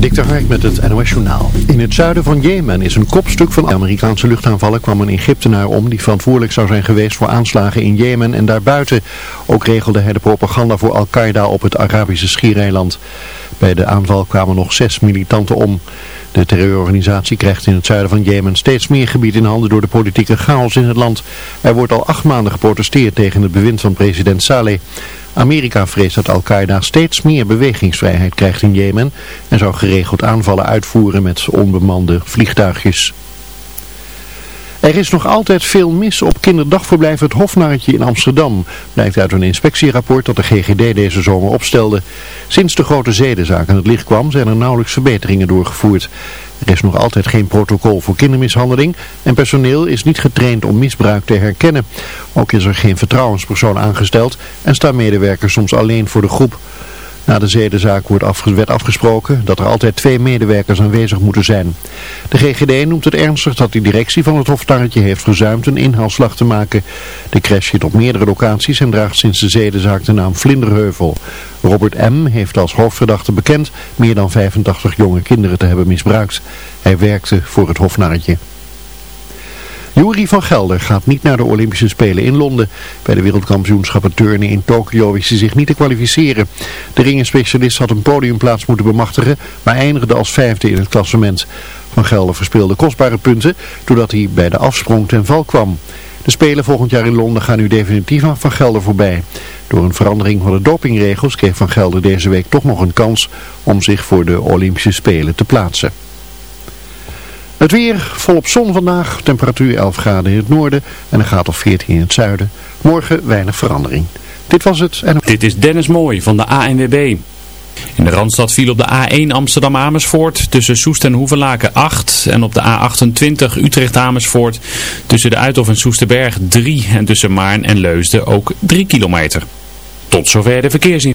Dikter Hark met het NOS Journaal. In het zuiden van Jemen is een kopstuk van Amerikaanse luchtaanvallen kwam een Egyptenaar om die verantwoordelijk zou zijn geweest voor aanslagen in Jemen en daarbuiten. Ook regelde hij de propaganda voor Al-Qaeda op het Arabische schiereiland. Bij de aanval kwamen nog zes militanten om. De terreurorganisatie krijgt in het zuiden van Jemen steeds meer gebied in handen door de politieke chaos in het land. Er wordt al acht maanden geprotesteerd tegen het bewind van president Saleh. Amerika vreest dat Al-Qaeda steeds meer bewegingsvrijheid krijgt in Jemen en zou geregeld aanvallen uitvoeren met onbemande vliegtuigjes. Er is nog altijd veel mis op kinderdagverblijf Het Hofnaartje in Amsterdam, blijkt uit een inspectierapport dat de GGD deze zomer opstelde. Sinds de grote zedenzaak aan het licht kwam zijn er nauwelijks verbeteringen doorgevoerd. Er is nog altijd geen protocol voor kindermishandeling en personeel is niet getraind om misbruik te herkennen. Ook is er geen vertrouwenspersoon aangesteld en staan medewerkers soms alleen voor de groep. Na de zedenzaak werd afgesproken dat er altijd twee medewerkers aanwezig moeten zijn. De GGD noemt het ernstig dat de directie van het hoftarretje heeft verzuimd een inhaalslag te maken. De crash zit op meerdere locaties en draagt sinds de zedenzaak de naam Vlinderheuvel. Robert M. heeft als hoofdverdachte bekend meer dan 85 jonge kinderen te hebben misbruikt. Hij werkte voor het hofnarretje. Jury van Gelder gaat niet naar de Olympische Spelen in Londen. Bij de wereldkampioenschappen turnen in Tokio wist hij zich niet te kwalificeren. De ringenspecialist had een podiumplaats moeten bemachtigen, maar eindigde als vijfde in het klassement. Van Gelder verspeelde kostbare punten doordat hij bij de afsprong ten val kwam. De Spelen volgend jaar in Londen gaan nu definitief aan Van Gelder voorbij. Door een verandering van de dopingregels kreeg Van Gelder deze week toch nog een kans om zich voor de Olympische Spelen te plaatsen. Het weer volop zon vandaag, temperatuur 11 graden in het noorden en een graad of 14 in het zuiden. Morgen weinig verandering. Dit was het. En... Dit is Dennis Mooij van de ANWB. In de Randstad viel op de A1 Amsterdam-Amersfoort tussen Soest en Hoevelaken 8 en op de A28 Utrecht-Amersfoort tussen de Uithof en Soesterberg 3 en tussen Maarn en Leusden ook 3 kilometer. Tot zover de verkeersin.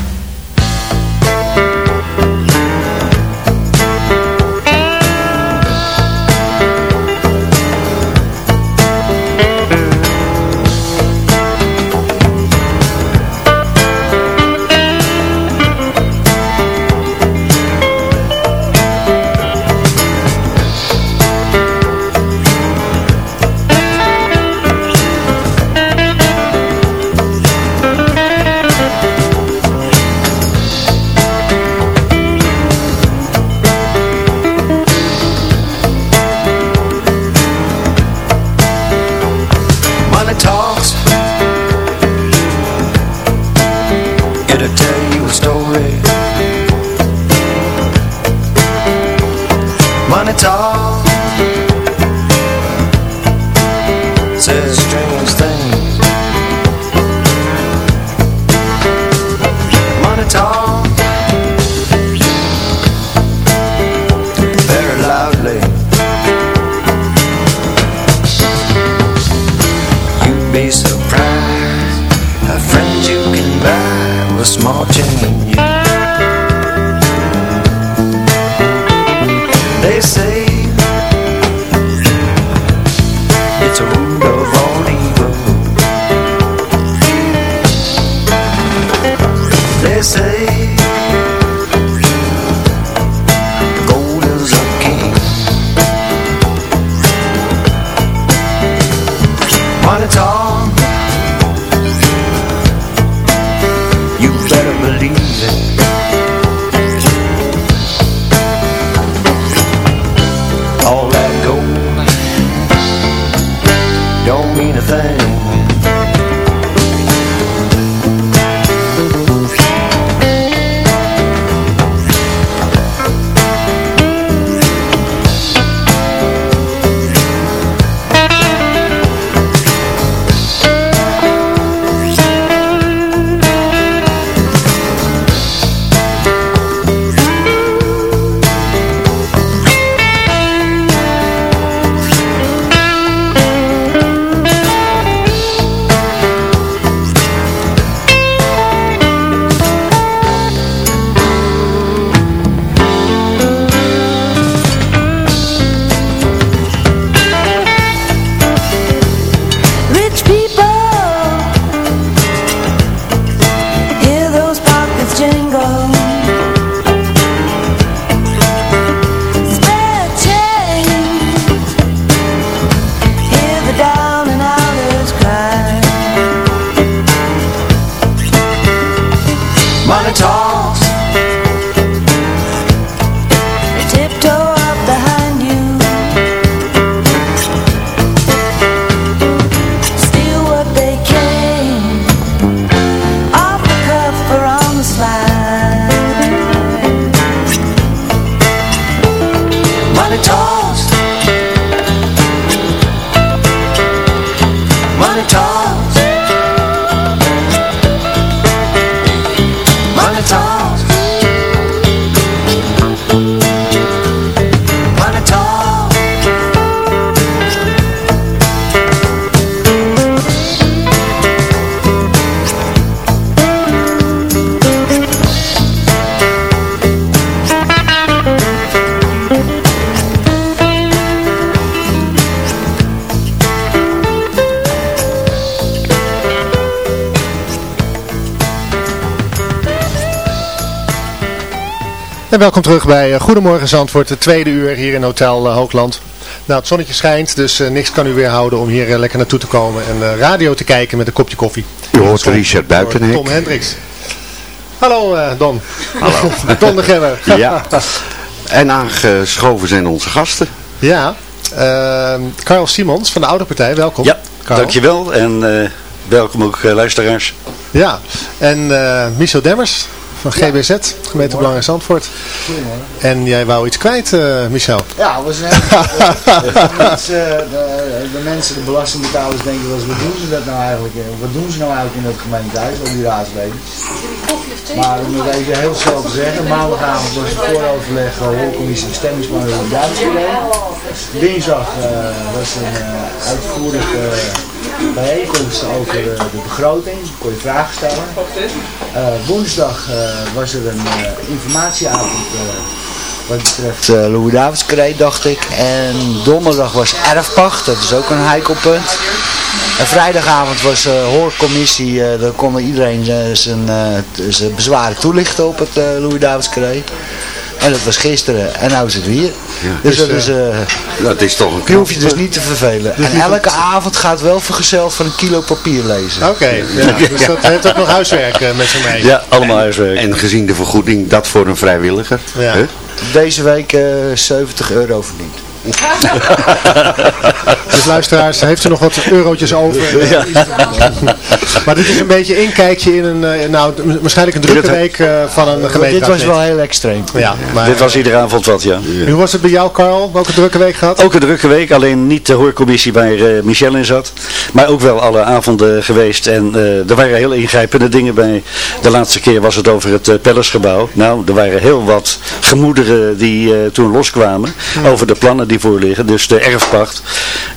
En welkom terug bij eh, Goedemorgen Zandvoort, de tweede uur hier in Hotel eh, Hoogland. Nou, het zonnetje schijnt, dus eh, niks kan u weerhouden om hier lekker naartoe te komen en eh, radio te kijken met een kopje koffie. U hoort Richard Buitenhek. Tom Hendricks. Hallo eh, Don. Hallo. Don de Gemmer. Ja. En aangeschoven zijn onze gasten. Ja, Carl Simons van de Oude Partij, welkom. Ja, Carl. dankjewel en eh, welkom ook luisteraars. Ja, en eh Michel Demmers van GBZ, gemeente Belang in Zandvoort. Goedemorgen. En jij wou iets kwijt, eh, Michel. Ja, we zijn de, mensen, de, de mensen, de belastingbetalers denken wel eens, wat doen ze dat nou eigenlijk? eh, Wat doen ze nou eigenlijk in dat gemeentehuis, al die raadsleden? Maar om het even heel snel te zeggen, maandagavond was het vooroverleg uh, hoorcommissie bestemmingsplan in het Duits Dinsdag eh, was een eh, uitvoerige bijeenkomst over de begroting, kon je vragen stellen. Eh, woensdag eh, was er een eh, informatieavond wat betreft Louis Davids dacht ik. En donderdag was erfpacht, dat is ook een heikel punt. En vrijdagavond was uh, hoorcommissie, uh, daar kon iedereen zijn, zijn bezwaren toelichten op het Louis Davids En dat was gisteren en nu is het weer. Ja, dus, dus dat is... dat is toch een Je hoef je dus niet te vervelen. Dus en elke avond gaat wel vergezeld van een kilo papier lezen. Oké, okay, ja, dus dat heeft ook nog huiswerk met z'n mee. Ja, allemaal huiswerk. En gezien de vergoeding, dat voor een vrijwilliger. Ja. Huh? Deze week 70 euro verdiend. dus luisteraars, heeft u nog wat eurotjes over? Ja. maar dit is een beetje inkijkje in een, nou, waarschijnlijk een drukke week uh, van een gemeente. Dit was wel heel extreem. Ja, maar, dit was iedere avond wat, ja. ja. Hoe was het bij jou, Carl? Welke drukke week gehad? Ook een drukke week, alleen niet de hoorcommissie waar uh, Michel in zat. Maar ook wel alle avonden geweest. En uh, er waren heel ingrijpende dingen bij. De laatste keer was het over het uh, Pellesgebouw. Nou, er waren heel wat gemoederen die toen loskwamen ja. over de plannen die voorliggen. Dus de erfpacht.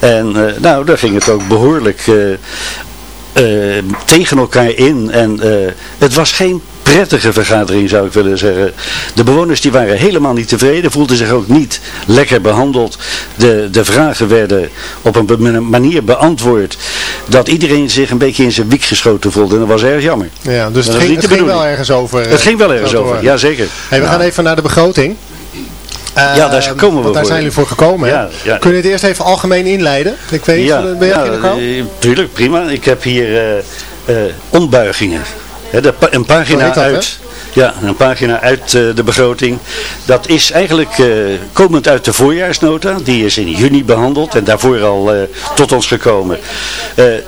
En nou, daar ging het ook behoorlijk uh, tegen elkaar in. En uh, het was geen prettige vergadering zou ik willen zeggen. De bewoners die waren helemaal niet tevreden, voelden zich ook niet lekker behandeld. De, de vragen werden op een manier beantwoord dat iedereen zich een beetje in zijn wiek geschoten voelde. En dat was erg jammer. Ja, dus het ging, het ging wel ergens over. Het ging wel ergens over, ja zeker. Hey, we gaan even naar de begroting. Ja, daar ehm, komen we daar zijn jullie voor gekomen. Ja, ja. Kun je het eerst even algemeen inleiden? Ik weet niet, ja, ben je ja, uh, tuurlijk, prima. Ik heb hier uh, uh, ombuigingen. He, de, een pagina dat, uit. Ja, een pagina uit de begroting. Dat is eigenlijk komend uit de voorjaarsnota. Die is in juni behandeld en daarvoor al tot ons gekomen.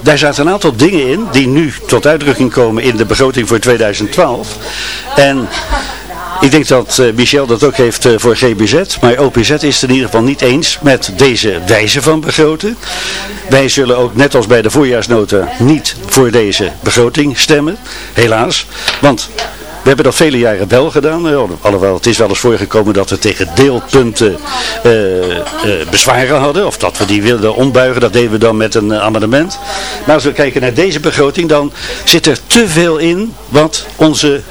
daar zaten een aantal dingen in die nu tot uitdrukking komen in de begroting voor 2012. En ik denk dat uh, Michel dat ook heeft uh, voor GBZ, maar OPZ is het in ieder geval niet eens met deze wijze van begroten. Wij zullen ook net als bij de voorjaarsnota niet voor deze begroting stemmen, helaas. Want we hebben dat vele jaren wel gedaan, uh, alhoewel het is wel eens voorgekomen dat we tegen deelpunten bezwaren hadden. Of dat we die wilden ombuigen, dat deden we dan met een amendement. Maar als we kijken naar deze begroting, dan zit er te veel in wat onze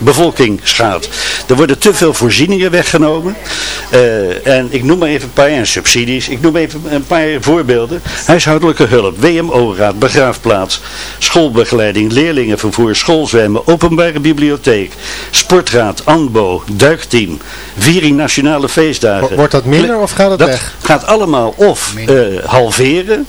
bevolking schaadt. Er worden te veel voorzieningen weggenomen. Uh, en ik noem maar even een paar, en subsidies, ik noem even een paar voorbeelden. Huishoudelijke hulp, WMO-raad, begraafplaats, schoolbegeleiding, leerlingenvervoer, schoolzwemmen, openbare bibliotheek, sportraad, ANBO, duikteam, viering nationale feestdagen. Wordt dat minder of gaat het dat weg? gaat allemaal of uh, halveren,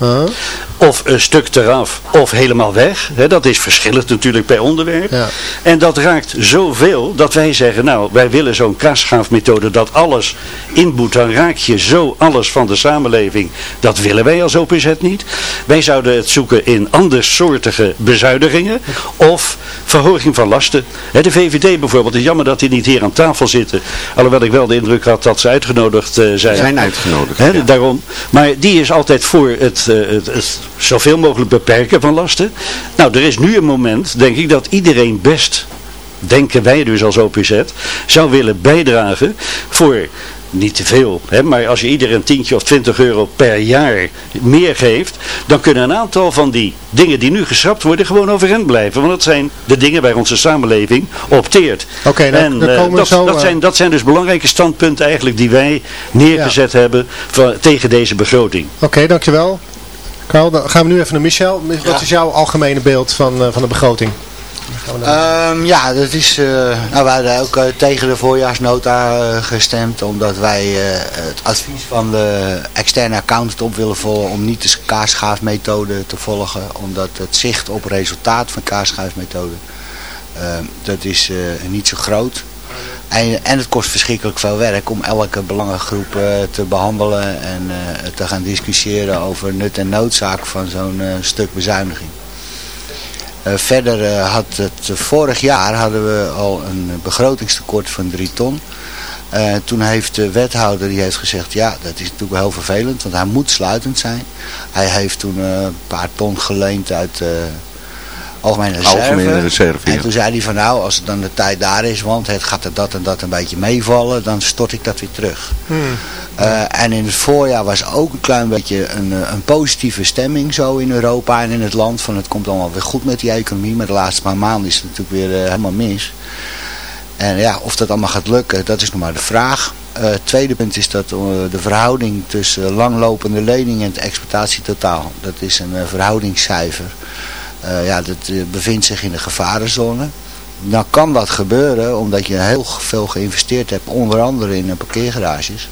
of een stuk eraf, of helemaal weg. He, dat is verschillend natuurlijk per onderwerp. Ja. En dat raakt zoveel dat wij zeggen, nou, wij willen zo'n kasschaafmethode dat alles inboet. Dan raak je zo alles van de samenleving. Dat willen wij als OPZ niet. Wij zouden het zoeken in andersoortige bezuinigingen of verhoging van lasten. De VVD bijvoorbeeld, het is jammer dat die niet hier aan tafel zitten. Alhoewel ik wel de indruk had dat ze uitgenodigd uh, zijn. Zijn uitgenodigd, ja. Daarom. Maar die is altijd voor het, uh, het, het zoveel mogelijk beperken van lasten. Nou, er is nu een moment, denk ik, dat iedereen best denken wij dus als OPZ, zou willen bijdragen voor niet te veel, hè, maar als je iedereen een tientje of 20 euro per jaar meer geeft, dan kunnen een aantal van die dingen die nu geschrapt worden gewoon overeind blijven. Want dat zijn de dingen waar onze samenleving opteert. Oké, dan, en dan uh, komen we dat, zo... dat, zijn, dat zijn dus belangrijke standpunten eigenlijk die wij neergezet ja. hebben van, tegen deze begroting. Oké, okay, dankjewel. Carl, dan gaan we nu even naar Michel. Wat ja. is jouw algemene beeld van, uh, van de begroting? Um, ja, dat is, uh, nou, wij hadden ook uh, tegen de voorjaarsnota uh, gestemd, omdat wij het advies van de externe accountant op willen volgen om niet de kaarschaafmethode te volgen, omdat het zicht op resultaat van kaarschaafmethode, dat is niet zo groot. En, en het kost verschrikkelijk veel werk om elke belangengroep te behandelen en te gaan discussiëren over nut en noodzaak van zo'n stuk bezuiniging. Uh, verder uh, had het uh, vorig jaar hadden we al een begrotingstekort van 3 ton. toen heeft de wethouder die heeft gezegd, ja dat is natuurlijk wel heel vervelend, want hij moet sluitend zijn. Hij heeft toen een paar ton geleend uit Algemene Reserve. Algemene reserve en toen zei hij van nou, als het dan de tijd daar is, want het gaat er dat en dat een beetje meevallen, dan stort ik dat weer terug. Hmm. Uh, en in het voorjaar was ook een klein beetje een, een, positieve stemming zo in Europa en in het land. Van het komt allemaal weer goed met die economie. Maar de laatste paar maanden is het natuurlijk weer uh, helemaal mis. En ja, of dat allemaal gaat lukken, dat is nog maar de vraag. Uh, het tweede punt is dat de verhouding tussen langlopende leningen en het exploitatietotaal. Dat is een verhoudingscijfer. Ja, dat bevindt zich in de gevarenzone. Nou kan dat gebeuren omdat je heel veel geïnvesteerd hebt, onder andere in parkeergarages.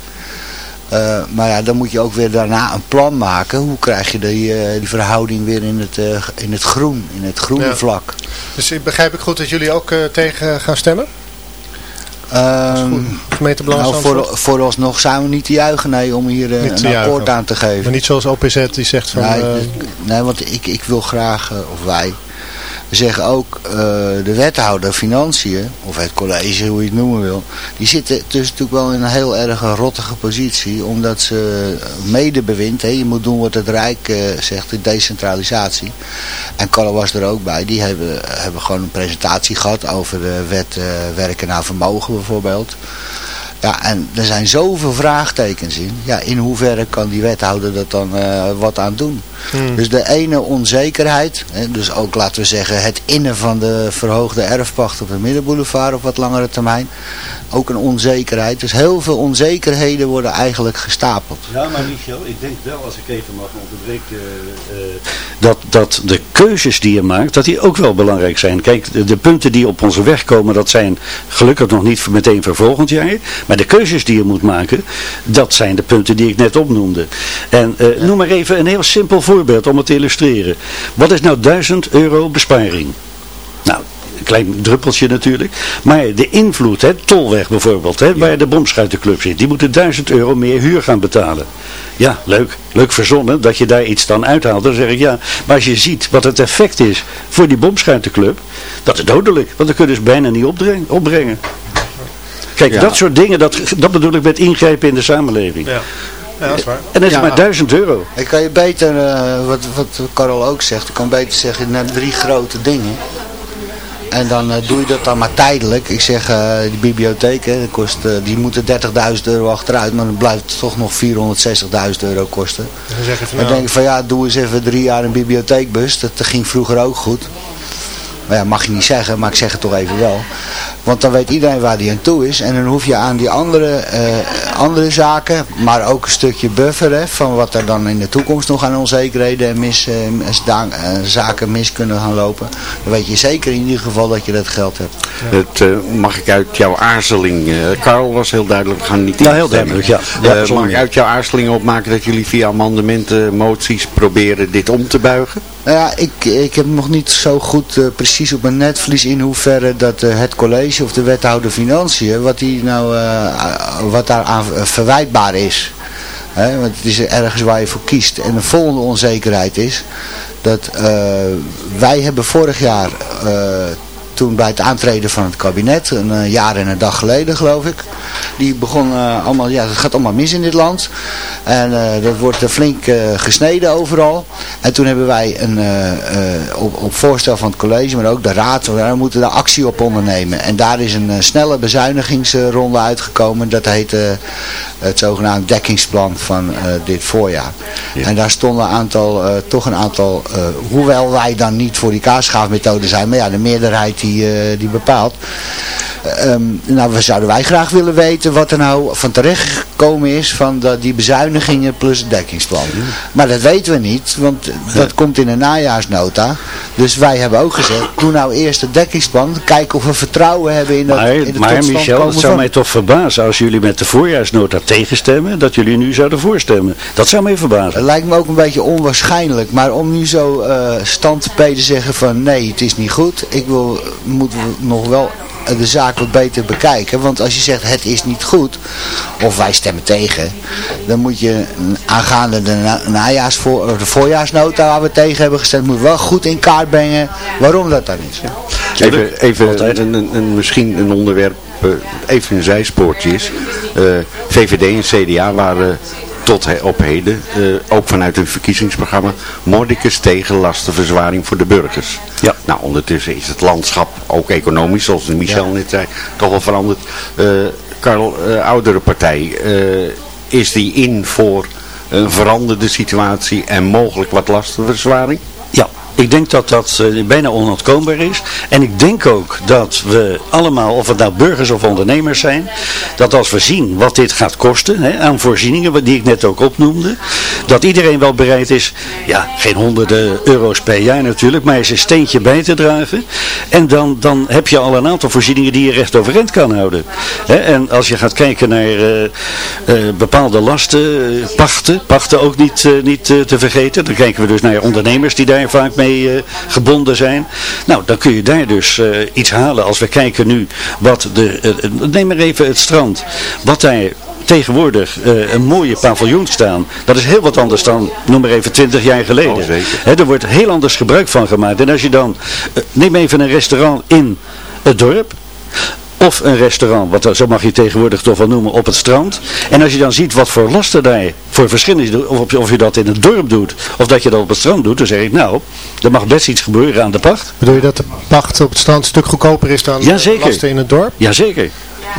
Uh, maar ja, dan moet je ook weer daarna een plan maken. Hoe krijg je die, uh, die verhouding weer in het, uh, in het groen, in het groene ja. vlak. Dus begrijp ik goed dat jullie ook tegen gaan stemmen? Um, nou, voor, vooralsnog zijn we niet te juichen nee, om hier een akkoord juichen. aan te geven. Maar niet zoals OPZ die zegt van... Nee, nee want ik, ik wil graag, of wij... Zeggen ook, uh, de wethouder financiën, of het college, hoe je het noemen wil, die zitten dus natuurlijk wel in een heel erg rottige positie, omdat ze medebewind, hè, je moet doen wat het Rijk uh, zegt, de decentralisatie. En Carlo was er ook bij, die hebben, hebben gewoon een presentatie gehad over de wet uh, werken naar vermogen bijvoorbeeld. Ja, en er zijn zoveel vraagtekens in. Ja, in hoeverre kan die wethouder dat dan eh, wat aan doen? Hmm. Dus de ene onzekerheid, hè, dus ook laten we zeggen het innen van de verhoogde erfpacht op de Middenboulevard op wat langere termijn. Ook een onzekerheid. Dus heel veel onzekerheden worden eigenlijk gestapeld. Ja, maar Michel, ik denk wel, als ik even mag onderbreken, eh, dat, dat de keuzes die je maakt, dat die ook wel belangrijk zijn. Kijk, de, de punten die op onze weg komen, dat zijn gelukkig nog niet voor meteen voor volgend jaar. Maar de keuzes die je moet maken, dat zijn de punten die ik net opnoemde. En eh, noem maar even een heel simpel voorbeeld om het te illustreren. Wat is nou 1000 euro besparing? Nou, een klein druppeltje natuurlijk. Maar de invloed, hè, Tolweg bijvoorbeeld, hè, waar de bomschuitenclub zit, die moeten 1000 euro meer huur gaan betalen. Ja, leuk. Leuk verzonnen dat je daar iets dan uithaalt. Dan zeg ik ja, maar als je ziet wat het effect is voor die bomschuitenclub, dat is dodelijk. Want dan kunnen ze bijna niet opbrengen. Kijk, Ja. dat soort dingen, dat, dat bedoel ik met ingrijpen in de samenleving. Ja, ja dat is waar. En dat is Ja. maar 1000 euro. Ik kan je beter, eh, wat, wat Karel ook zegt, ik kan beter zeggen, naar drie grote dingen. En dan eh, doe je dat dan maar tijdelijk. Ik zeg, eh die bibliotheek, hè, dat kost, die moeten 30.000 euro achteruit, maar dan blijft het toch nog 460.000 euro kosten. En dan zeg je van, Dan nou, denk ik van ja, doe eens even drie jaar een bibliotheekbus. Dat ging vroeger ook goed. Maar ja, mag je niet zeggen, maar ik zeg het toch even wel. Want dan weet iedereen waar die aan toe is. En dan hoef je aan die andere, eh, andere zaken, maar ook een stukje buffer hè, van wat er dan in de toekomst nog aan onzekerheden en mis, eh, eh, zaken mis kunnen gaan lopen. Dan weet je zeker in ieder geval dat je dat geld hebt. Het, eh, mag ik uit jouw aarzeling, eh Karl was heel duidelijk, we gaan niet Ja, heel duidelijk, ja. Mag ik uit jouw aarzeling opmaken dat jullie via amendementen, moties proberen dit om te buigen? Nou ja, ik, ik heb nog niet zo goed eh, precies op mijn netvlies in hoeverre dat eh, het college of de wethouder financiën, wat, die nou, eh, wat daar aan verwijtbaar is. Want het is ergens waar je voor kiest. En de volgende onzekerheid is dat wij hebben vorig jaar, toen bij het aantreden van het kabinet, een eh, jaar en een dag geleden geloof ik, die begon eh, allemaal, ja het gaat allemaal mis in dit land. En eh, dat wordt flink gesneden overal. En toen hebben wij een, op, op voorstel van het college, maar ook de raad, we moeten daar actie op ondernemen. En daar is een snelle bezuinigingsronde uitgekomen. Dat heet het zogenaamde dekkingsplan van dit voorjaar. En daar stonden een aantal, toch een aantal, hoewel wij dan niet voor die kaasschaafmethode zijn, maar ja, de meerderheid die, eh, die bepaalt. Ehm, nou, we zouden wij graag willen weten wat er nou van terecht gekomen is van de, die bezuinigingen plus het dekkingsplan. Maar dat weten we niet, want dat komt in een najaarsnota. Dus wij hebben ook gezegd, doe nou eerst het dekkingsplan, kijken of we vertrouwen hebben in dat Maar, in maar Michel, het zou van- mij toch verbazen als jullie met de voorjaarsnota tegenstemmen, dat jullie nu zouden voorstemmen. Dat zou mij verbazen. Het lijkt me ook een beetje onwaarschijnlijk, maar om nu zo stand te zeggen van nee, het is niet goed. Ik wil, moeten we nog wel de zaak wat beter bekijken. Want als je zegt het is niet goed, of wij stemmen tegen, dan moet je aangaande de na- najaarsvoor, of de voorjaarsnota waar we tegen hebben gestemd, moet wel goed in kaart brengen waarom dat dan is. Even, even een, een, een- misschien een onderwerp, eh, even een zijspoortje is. Eh, VVD en CDA waren tot he- op heden, eh, ook vanuit hun verkiezingsprogramma, mordicus tegen lastenverzwaring voor de burgers. Ja. Nou, ondertussen is het landschap, ook economisch, zoals Michel net zei, toch wel veranderd. Eh Karl, eh, oudere partij, is die in voor een veranderde situatie en mogelijk wat lastenverzwaring? Ja, ik denk dat dat eh, bijna onontkoombaar is. En ik denk ook dat we allemaal, of het nou burgers of ondernemers zijn, dat als we zien wat dit gaat kosten, hè, aan voorzieningen, die ik net ook opnoemde, dat iedereen wel bereid is, ja, geen honderden euro's per jaar natuurlijk, maar eens een steentje bij te dragen. En dan, dan heb je al een aantal voorzieningen die je recht overeind kan houden. Hè, en als je gaat kijken naar eh, eh, bepaalde lasten, pachten, pachten ook niet, niet te vergeten. Dan kijken we dus naar ondernemers die daar vaak mee eh, gebonden zijn. Nou, dan kun je daar dus eh, iets halen. Als we kijken nu wat de, eh, neem maar even het strand, wat daar tegenwoordig een mooie paviljoen staan. Dat is heel wat anders dan, noem maar even, 20 jaar geleden. Hè, er wordt heel anders gebruik van gemaakt. En als je dan, neem even een restaurant in het dorp. Of een restaurant, wat, zo mag je tegenwoordig toch wel noemen, op het strand. En als je dan ziet wat voor lasten daar voor verschillen is, of, of je dat in het dorp doet, of dat je dat op het strand doet, dan zeg ik nou, er mag best iets gebeuren aan de pacht. Bedoel je dat de pacht op het strand een stuk goedkoper is dan Jazeker. lasten in het dorp? Jazeker.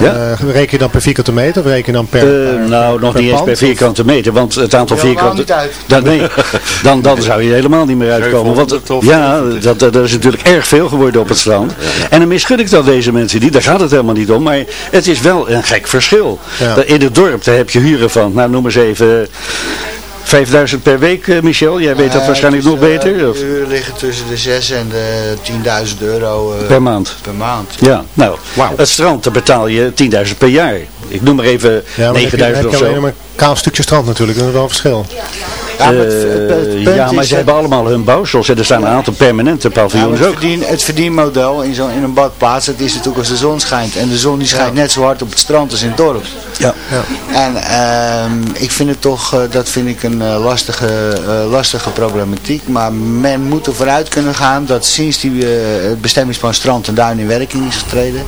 Ja? Eh, reken je dan per vierkante meter of reken je dan per, Eh, per- nou, nog per niet eens per of- vierkante meter, want het aantal vierkante... niet uit? Dan, nee, dan, dan zou je helemaal niet meer uitkomen. Want 700 of ja, dat, dat is natuurlijk erg veel geworden op het strand. En dan misgun ik dat deze mensen niet, daar gaat het helemaal niet om. Maar het is wel een gek verschil. Ja. In het dorp, daar heb je huren van, nou noem eens even... 5000 per week, eh, Michel? Jij weet dat Eh, waarschijnlijk nog eh, beter? Of? De uren liggen tussen de 6 en de 10.000 euro eh, Per maand. Per maand. Ja, nou, het strand, daar betaal je 10.000 per jaar. Ik noem maar even Ja, maar dan heb je, dan 9.000 heb of je alleen zo. nog maar een kaal stukje strand natuurlijk, dat is wel een verschil. Ja, maar het- het- het Eh, ja, maar ze hebben allemaal hun bouwsels. en Er staan een aantal permanente Ja, paviljoens het, ook. verdien, het verdienmodel in, zo'n in een badplaats, dat is natuurlijk als de zon schijnt. En de zon die schijnt net zo hard op het strand als in het dorp. Ja. En ehm, ik vind het toch, eh, dat vind ik een eh, lastige, eh, lastige problematiek. Maar men moet er vooruit kunnen gaan dat sinds die, eh, het bestemmingsplan strand en duin in werking is getreden.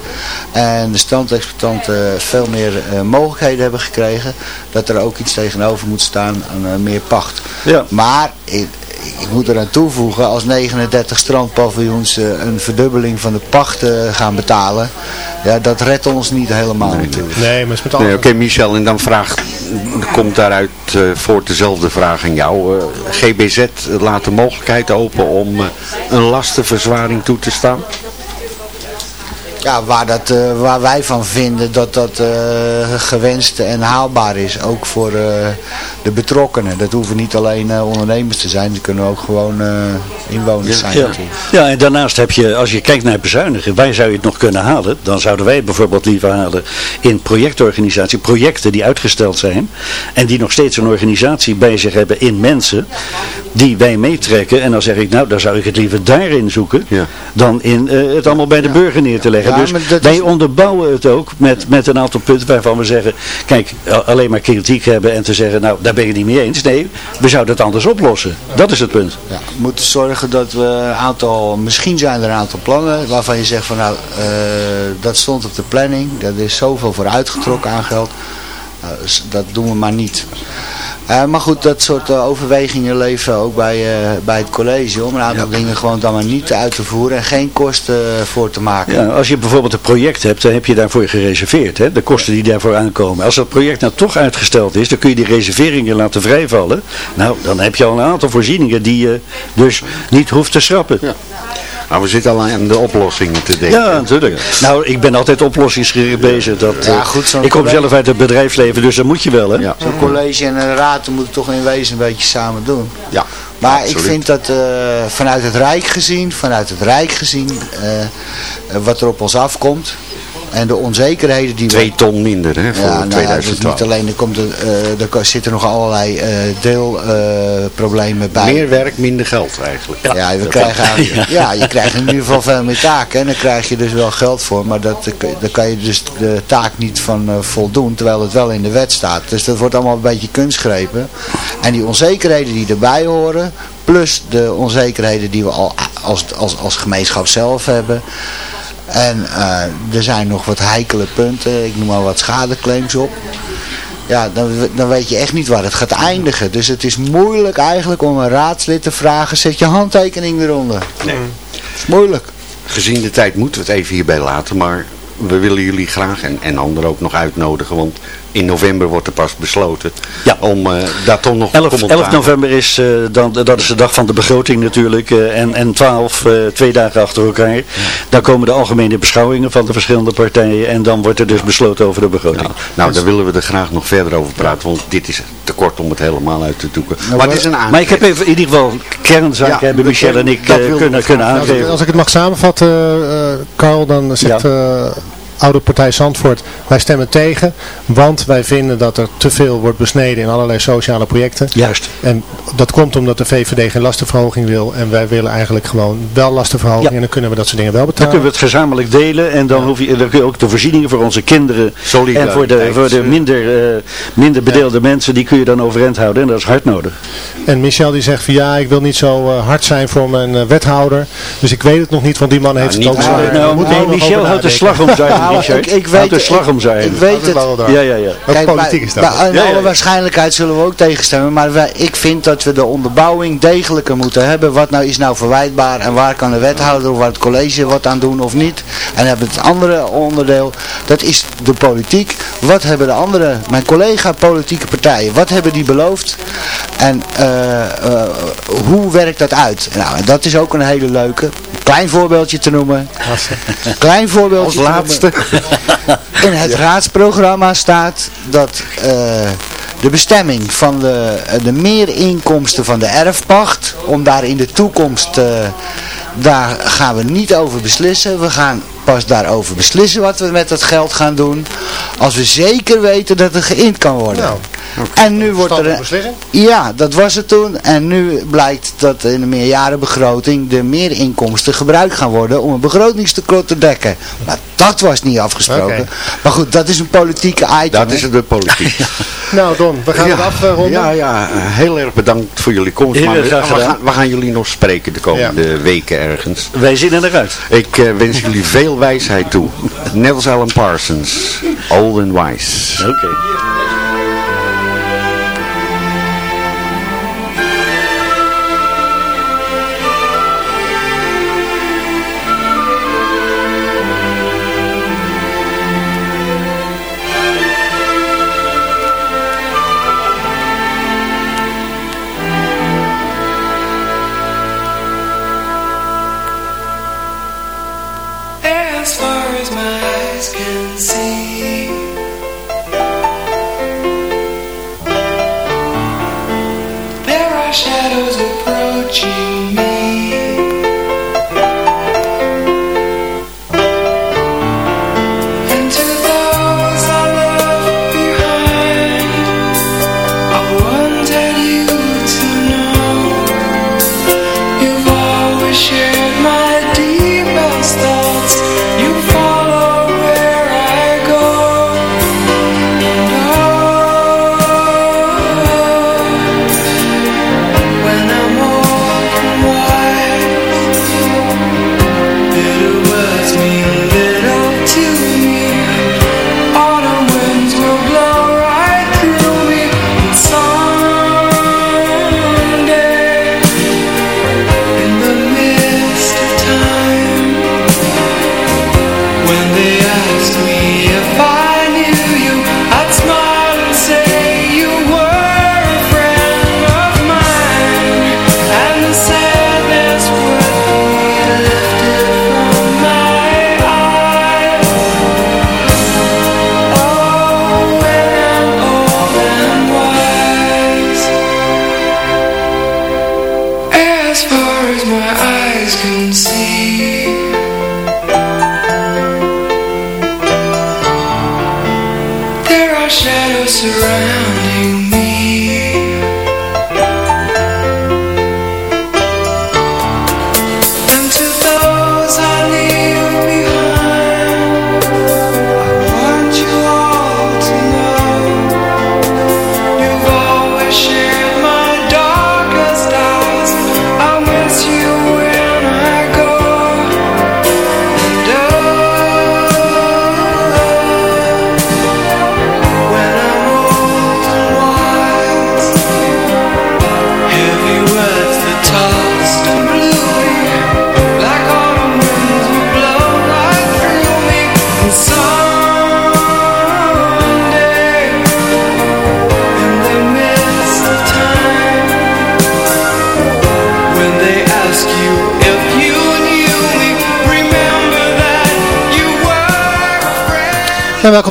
En de strandexploitanten veel meer eh, mogelijkheden hebben gekregen. Dat er ook iets tegenover moet staan aan eh, meer pacht. Ja. Maar ik, ik moet eraan toevoegen, als 39 strandpaviljoens eh, een verdubbeling van de pacht eh, gaan betalen, ja, dat redt ons niet helemaal natuurlijk. Nee, maar het is met alle... Nee, Oké Michel, en dan vraagt, komt daaruit eh, voort dezelfde vraag aan jou. Eh, GBZ laat de mogelijkheid open om een lastenverzwaring toe te staan? Ja, waar, dat, eh, waar wij van vinden dat dat eh, gewenst en haalbaar is, ook voor eh, de betrokkenen. Dat hoeven niet alleen eh, ondernemers te zijn, dat kunnen ook gewoon eh, inwoners zijn Ja. natuurlijk. ja, en daarnaast heb je, als je kijkt naar bezuinigen, waar zou je het nog kunnen halen? Dan zouden wij het bijvoorbeeld liever halen in projectorganisatie, projecten die uitgesteld zijn en die nog steeds een organisatie bij zich hebben in mensen, die wij meetrekken. En dan zeg ik, nou, dan zou ik het liever daarin zoeken, Ja. dan in eh, het allemaal bij de burger neer te leggen. Dus dat wij is- onderbouwen het ook met, met een aantal punten waarvan we zeggen, kijk, alleen maar kritiek hebben en te zeggen, nou, daar ben ik het niet mee eens. Nee, we zouden het anders oplossen. Dat is het punt. Ja, we moeten zorgen dat we een aantal, misschien zijn er een aantal plannen waarvan je zegt van nou, eh, dat stond op de planning, daar is zoveel voor uitgetrokken aan geld, s- dat doen we maar niet. Eh, maar goed, dat soort eh, overwegingen leven ook bij, eh, bij het college om een aantal dingen gewoon dan maar niet uit te voeren en geen kosten voor te maken. Ja, als je bijvoorbeeld een project hebt, dan heb je daarvoor gereserveerd. Hè? De kosten die daarvoor aankomen. Als dat project nou toch uitgesteld is, dan kun je die reserveringen laten vrijvallen. Nou, dan heb je al een aantal voorzieningen die je dus niet hoeft te schrappen. Ja, Nou, we zitten al aan de oplossingen te denken. natuurlijk. Nou, ik ben altijd oplossingsgericht bezig. Dat, Ja, eh, goed, ik kom zelf uit het bedrijfsleven, dus dat moet je wel. Hè? Ja. Zo'n college en een raad moeten toch in wezen een beetje samen doen. Ja, Maar ik vind dat eh, vanuit het Rijk gezien, vanuit het Rijk gezien, eh, wat er op ons afkomt en de onzekerheden die we... Twee ton minder hè, voor Ja, nou, dat is 2012. niet alleen, er, komt er, eh, er zitten nog allerlei eh deelproblemen bij. Meer werk, minder geld eigenlijk. Ja, we krijgen ja, je krijgt in ieder geval veel meer taken. En dan krijg je dus wel geld voor. Maar dat, daar kan je dus de taak niet van eh, voldoen. Terwijl het wel in de wet staat. Dus dat wordt allemaal een beetje kunstgrepen. En die onzekerheden die erbij horen. Plus de onzekerheden die we al als, als, als gemeenschap zelf hebben. En eh, er zijn nog wat heikele punten. Ik noem maar wat schadeclaims op. Ja, dan, dan weet je echt niet waar het gaat eindigen. Dus het is moeilijk eigenlijk om een raadslid te vragen, zet je handtekening eronder. Nee. Het is moeilijk. Gezien de tijd moeten we het even hierbij laten, maar we willen jullie graag en, en anderen ook nog uitnodigen, want in november wordt er pas besloten Ja. om eh, daar toch nog 11, commentaar 11 november is, eh, dan, dat is de dag van de begroting natuurlijk. eh, en, en 12, eh, twee dagen achter elkaar. Dan komen de algemene beschouwingen van de verschillende partijen. En dan wordt er dus besloten over de begroting. Nou, daar willen we er graag nog verder over praten, want dit is te kort om het helemaal uit te doeken. maar het is een Nou, Maar ik heb even in ieder geval kernzaken Ja, hebben Michel en ik eh, kunnen, kunnen graag. Als ik, aangeven. als ik het mag samenvatten, eh, Carl, dan zegt eh, oude partij Zandvoort, wij stemmen tegen, want wij vinden dat er te veel wordt besneden in allerlei sociale projecten. Juist. En dat komt omdat de VVD geen lastenverhoging wil en wij willen eigenlijk gewoon wel lastenverhoging Ja. en dan kunnen we dat soort dingen wel Dan betalen. kunnen we het gezamenlijk delen en dan, hoef je, dan kun je ook de voorzieningen voor onze kinderen en voor de, voor de minder, eh, minder bedeelde mensen, die kun je dan overeind houden en dat is hard nodig. En Michel die zegt van ja, ik wil niet zo eh, hard zijn voor mijn eh, wethouder, dus ik weet het nog niet, want die man heeft het ook Nou, nou, nee, Michel houdt de slag om zijn Nou, ik, ik weet, de slag om zijn. Ik weet het. Ja, ja, ja. Kijk, politiek is dat. in Ja, alle ja. waarschijnlijkheid zullen we ook tegenstemmen. Maar wij, ik vind dat we de onderbouwing degelijker moeten hebben. Wat nou is nou verwijtbaar en waar kan de wethouder of waar het college wat aan doen of niet. En dan hebben we het andere onderdeel. Dat is de politiek. Wat hebben de andere, mijn collega politieke partijen, wat hebben die beloofd? En eh, eh, hoe werkt dat uit? Nou, dat is ook een hele leuke. Klein voorbeeldje te noemen. Klein voorbeeldje Als te laatste. In het raadsprogramma staat dat eh, de bestemming van de, eh, de meerinkomsten van de erfpacht, om daar in de toekomst, eh, daar gaan we niet over beslissen. We gaan pas daarover beslissen wat we met dat geld gaan doen, als we zeker weten dat het geïnd kan worden. Nou, en nu wordt er... een- beslissing. ja, dat was het toen. En nu blijkt dat in de meerjarenbegroting de meerinkomsten gebruikt gaan worden om een begrotingstekort te dekken. Maar dat was niet afgesproken. Maar goed, dat is een politieke item. Dat is de politiek. Nou Don, we gaan het afronden. Ja, ja, heel erg bedankt voor jullie komst. Maar we, gaan, we gaan jullie nog spreken de komende weken ergens. Wij zien er uit. Ik eh, wens jullie veel wijsheid toe. Nels Allen Parsons, Old and Wise. Oké.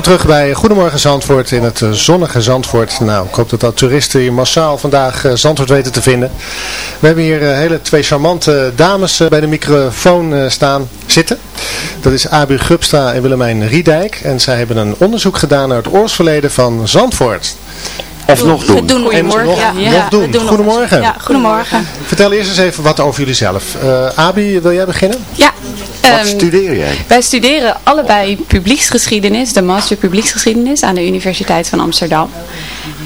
Terug bij Goedemorgen Zandvoort in het eh, zonnige Zandvoort. Nou, ik hoop dat dat toeristen hier massaal vandaag eh, Zandvoort weten te vinden. We hebben hier eh, hele twee charmante dames bij de microfoon staan zitten. Dat is Abu Gupsta en Willemijn Riedijk. En zij hebben een onderzoek gedaan naar het oorsverleden van Zandvoort. Of nog doen. Nog, goedemorgen. nog Ja, doen. Goedemorgen. eens. Ja, goedemorgen. Vertel eerst eens even wat over jullie zelf. Eh, Abi, wil jij beginnen? Ja. Wat ehm, studeer jij? Wij studeren allebei publieksgeschiedenis, de master publieksgeschiedenis aan de Universiteit van Amsterdam.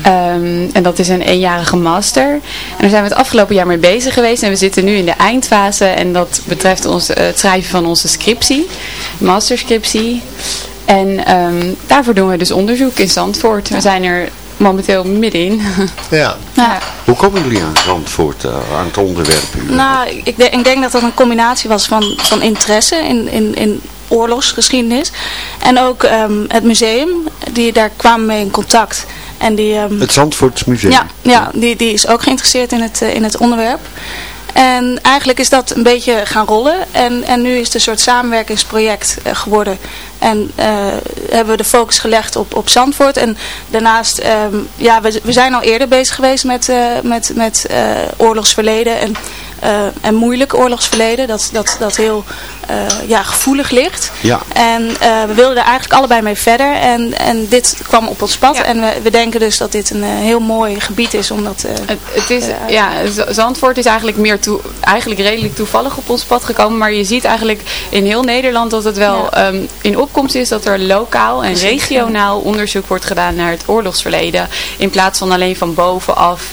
Ehm, en dat is een eenjarige master. En daar zijn we het afgelopen jaar mee bezig geweest. En we zitten nu in de eindfase. En dat betreft ons, eh, het schrijven van onze scriptie. Masterscriptie. En ehm, daarvoor doen we dus onderzoek in Zandvoort. We zijn er momenteel middenin. Ja. ja. Hoe komen jullie aan Zandvoort, uh, aan het onderwerp? Nou, ik, denk, ik denk dat dat een combinatie was van, van interesse in, in, in oorlogsgeschiedenis. En ook um, het museum, die, daar kwamen mee in contact. En die, um, het Zandvoorts Museum? Ja, ja die, die is ook geïnteresseerd in het, uh, in het onderwerp. En eigenlijk is dat een beetje gaan rollen. En, en nu is het een soort samenwerkingsproject uh, geworden. En uh, hebben we de focus gelegd op, op Zandvoort. En daarnaast, um, ja, we, we zijn al eerder bezig geweest met, uh, met, met oorlogsverleden. En, en moeilijk oorlogsverleden. Dat, dat, dat heel ja, gevoelig ligt. Ja. En we wilden er eigenlijk allebei mee verder. En, en dit kwam op ons pad. Ja. En we, we denken dus dat dit een heel mooi gebied is. Omdat, het, het is, ja, Zandvoort is eigenlijk meer toe, eigenlijk redelijk toevallig op ons pad gekomen. Maar je ziet eigenlijk in heel Nederland dat het wel ja. um, in opkomst is dat er lokaal en regionaal onderzoek wordt gedaan naar het oorlogsverleden. In plaats van alleen van bovenaf.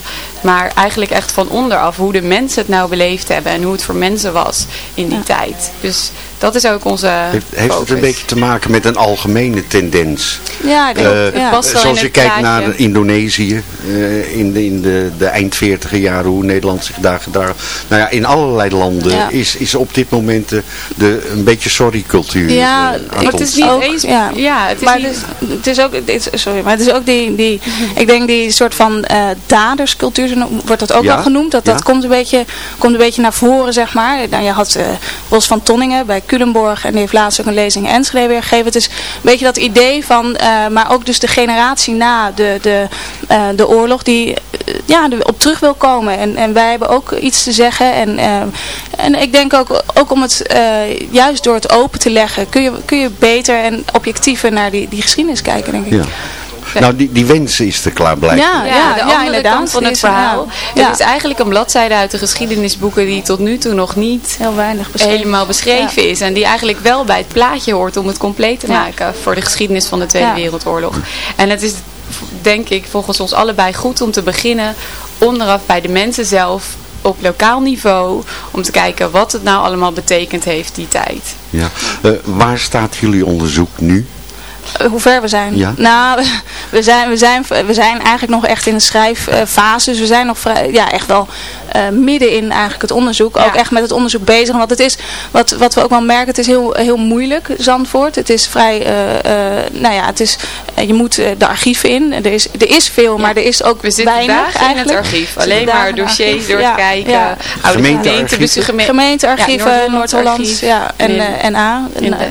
Maar eigenlijk echt van onderaf. Hoe de mensen het nou beleefd hebben. En hoe het voor mensen was in die ja. tijd. Dus dat is ook onze Heeft, heeft het een beetje te maken met een algemene tendens? Ja, ik denk, uh, het past wel Zoals je kijkt naar Indonesië uh, in, de, in de, de eind 40 jaren, hoe Nederland zich daar gedaan. Nou ja, in allerlei landen ja. is, is op dit moment de, de een beetje sorry cultuur. Ja, uh, maar het is niet ook, eens. Ja, ja het is maar niet, is, het is ook, het is, sorry, maar het is ook die, die ik denk die soort van daderscultuur, wordt dat ook ja? wel genoemd. Dat, dat komt, een beetje, komt een beetje naar voren, zeg maar. Nou, je had Bos van Tonningen bij Culemborg en die heeft laatst ook een lezing in Enschede weer gegeven. Het is een beetje dat idee van, uh, maar ook dus de generatie na de, de, uh, de oorlog die uh, ja, op terug wil komen. En, en wij hebben ook iets te zeggen. En, en ik denk ook, ook om het juist door het open te leggen, kun je, kun je beter en objectiever naar die, die geschiedenis kijken, denk ik. Ja. Nou, die, die wens is te klaar blijkbaar. Ja, ja, de ja, andere kant van het verhaal. Ja. Het is eigenlijk een bladzijde uit de geschiedenisboeken die tot nu toe nog niet Heel weinig beschreven. helemaal beschreven ja. is. En die eigenlijk wel bij het plaatje hoort om het compleet te maken voor de geschiedenis van de Tweede Wereldoorlog. En het is denk ik volgens ons allebei goed om te beginnen onderaf bij de mensen zelf op lokaal niveau om te kijken wat het nou allemaal betekend heeft die tijd. Ja. Uh, waar staat jullie onderzoek nu? Hoe ver we zijn. Ja. Nou, we zijn, we, zijn, we zijn eigenlijk nog echt in de schrijffase. Dus we zijn nog vrij, ja, echt wel uh, midden in eigenlijk het onderzoek. Ook echt met het onderzoek bezig. Want het is, wat, wat we ook wel merken, het is heel, heel moeilijk, Zandvoort. Het is vrij, uh, uh, nou ja, het is, je moet de archieven in. Er is, er is veel, ja. maar er is ook we weinig eigenlijk. in het archief. Alleen maar dossiers door te kijken. Ja. Oude gemeentearchieven. Geme gemeentearchieven, Noord-Holland ja, en. NA,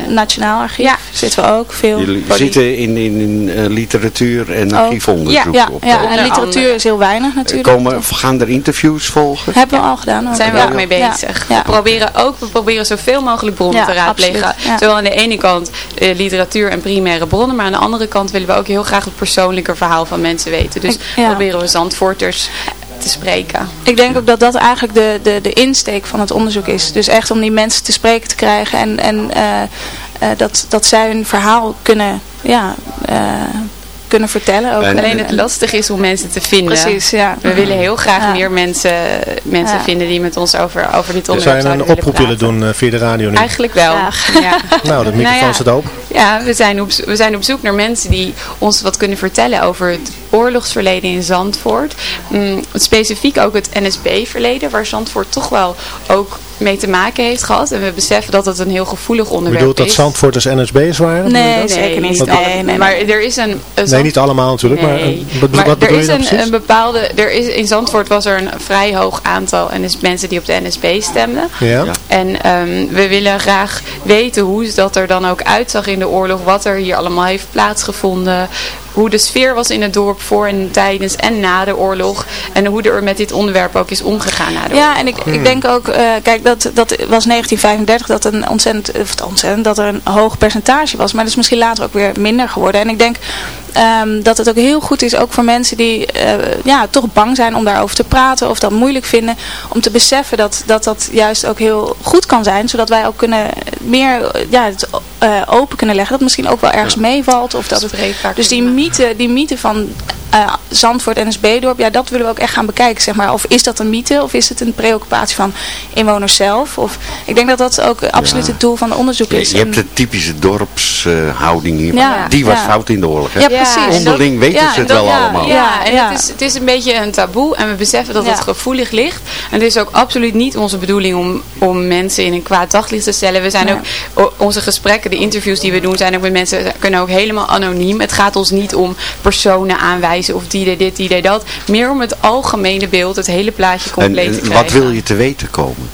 Nationaal Archief. Zitten we ook veel. Jullie zitten in, in, in uh, literatuur en archiefonderzoek ja, op. Ja, en literatuur is heel weinig natuurlijk. Komen, gaan er interviews volgen? Hebben we al gedaan. Daar zijn we ook mee bezig. We, proberen ook, we proberen zoveel mogelijk bronnen te raadplegen. Zowel aan de ene kant uh, literatuur en primaire bronnen, maar aan de andere kant willen we ook heel graag het persoonlijke verhaal van mensen weten. Dus proberen we Zandvoorters te spreken. Ik denk ook dat dat eigenlijk de, de, de insteek van het onderzoek is. Dus echt om die mensen te spreken te krijgen en, en uh, dat, dat zij hun verhaal kunnen, ja, uh, kunnen vertellen. Ook. En, Alleen het lastig is om mensen te vinden. Precies, ja. We willen heel graag ja. meer mensen, mensen ja. vinden die met ons over, over dit onderwerp Zou je een oproep willen doen uh, via de radio nu? Eigenlijk wel. Ja. nou, de microfoon nou staat open. Ja, we zijn, op, we zijn op zoek naar mensen die ons wat kunnen vertellen over het oorlogsverleden in Zandvoort. Mm, specifiek ook het NSB-verleden, waar Zandvoort toch wel ook mee te maken heeft gehad. En we beseffen dat het een heel gevoelig onderwerp Bedoelt dat is. Zandvoorters NSB'ers waren? Nee, nee zeker niet. nee, nee, maar er is een... een nee, niet allemaal natuurlijk. Nee. Maar, maar wat er is een, een, een, bepaalde... Er is, in Zandvoort was er een vrij hoog aantal NS, mensen die op de NSB stemden. Ja. ja. En um, we willen graag weten hoe dat er dan ook uitzag in de oorlog. Wat er hier allemaal heeft plaatsgevonden hoe de sfeer was in het dorp voor en tijdens en na de oorlog. En hoe er met dit onderwerp ook is omgegaan na de oorlog. Ja, en ik, ik denk ook, uh, kijk, dat, dat was 1935 dat, een ontzettend, of ontzettend, dat er een hoog percentage was. Maar dat is misschien later ook weer minder geworden. En ik denk um, dat het ook heel goed is, ook voor mensen die uh, ja, toch bang zijn om daarover te praten of dat moeilijk vinden. Om te beseffen dat dat, dat juist ook heel goed kan zijn. Zodat wij ook kunnen meer ja, het, uh, open kunnen leggen. Dat misschien ook wel ergens ja. meevalt. Of dat het, dus die mythe, die mythe van eh, Zandvoort NSB-dorp, ja, dat willen we ook echt gaan bekijken. Zeg maar. Of is dat een mythe of is het een preoccupatie van inwoners zelf? Of, ik denk dat dat ook absoluut het doel van het onderzoek Je, is. je hebt de typische dorpshouding hier. Ja, die was ja. fout in de oorlog. Hè? Ja, precies. Onderling weten Ja, ze het wel allemaal. Ja, en Ja. Het, is, het is een beetje een taboe en we beseffen dat Ja. het gevoelig ligt. En het is ook absoluut niet onze bedoeling om, om mensen in een kwaad daglicht te stellen. We zijn ook, onze gesprekken, de interviews die we doen, zijn ook met mensen, kunnen ook helemaal anoniem. Het gaat ons niet om personen aanwijzen of die deed dit, die deed dat. Meer om het algemene beeld, het hele plaatje En, compleet te en krijgen. wat wil je te weten komen?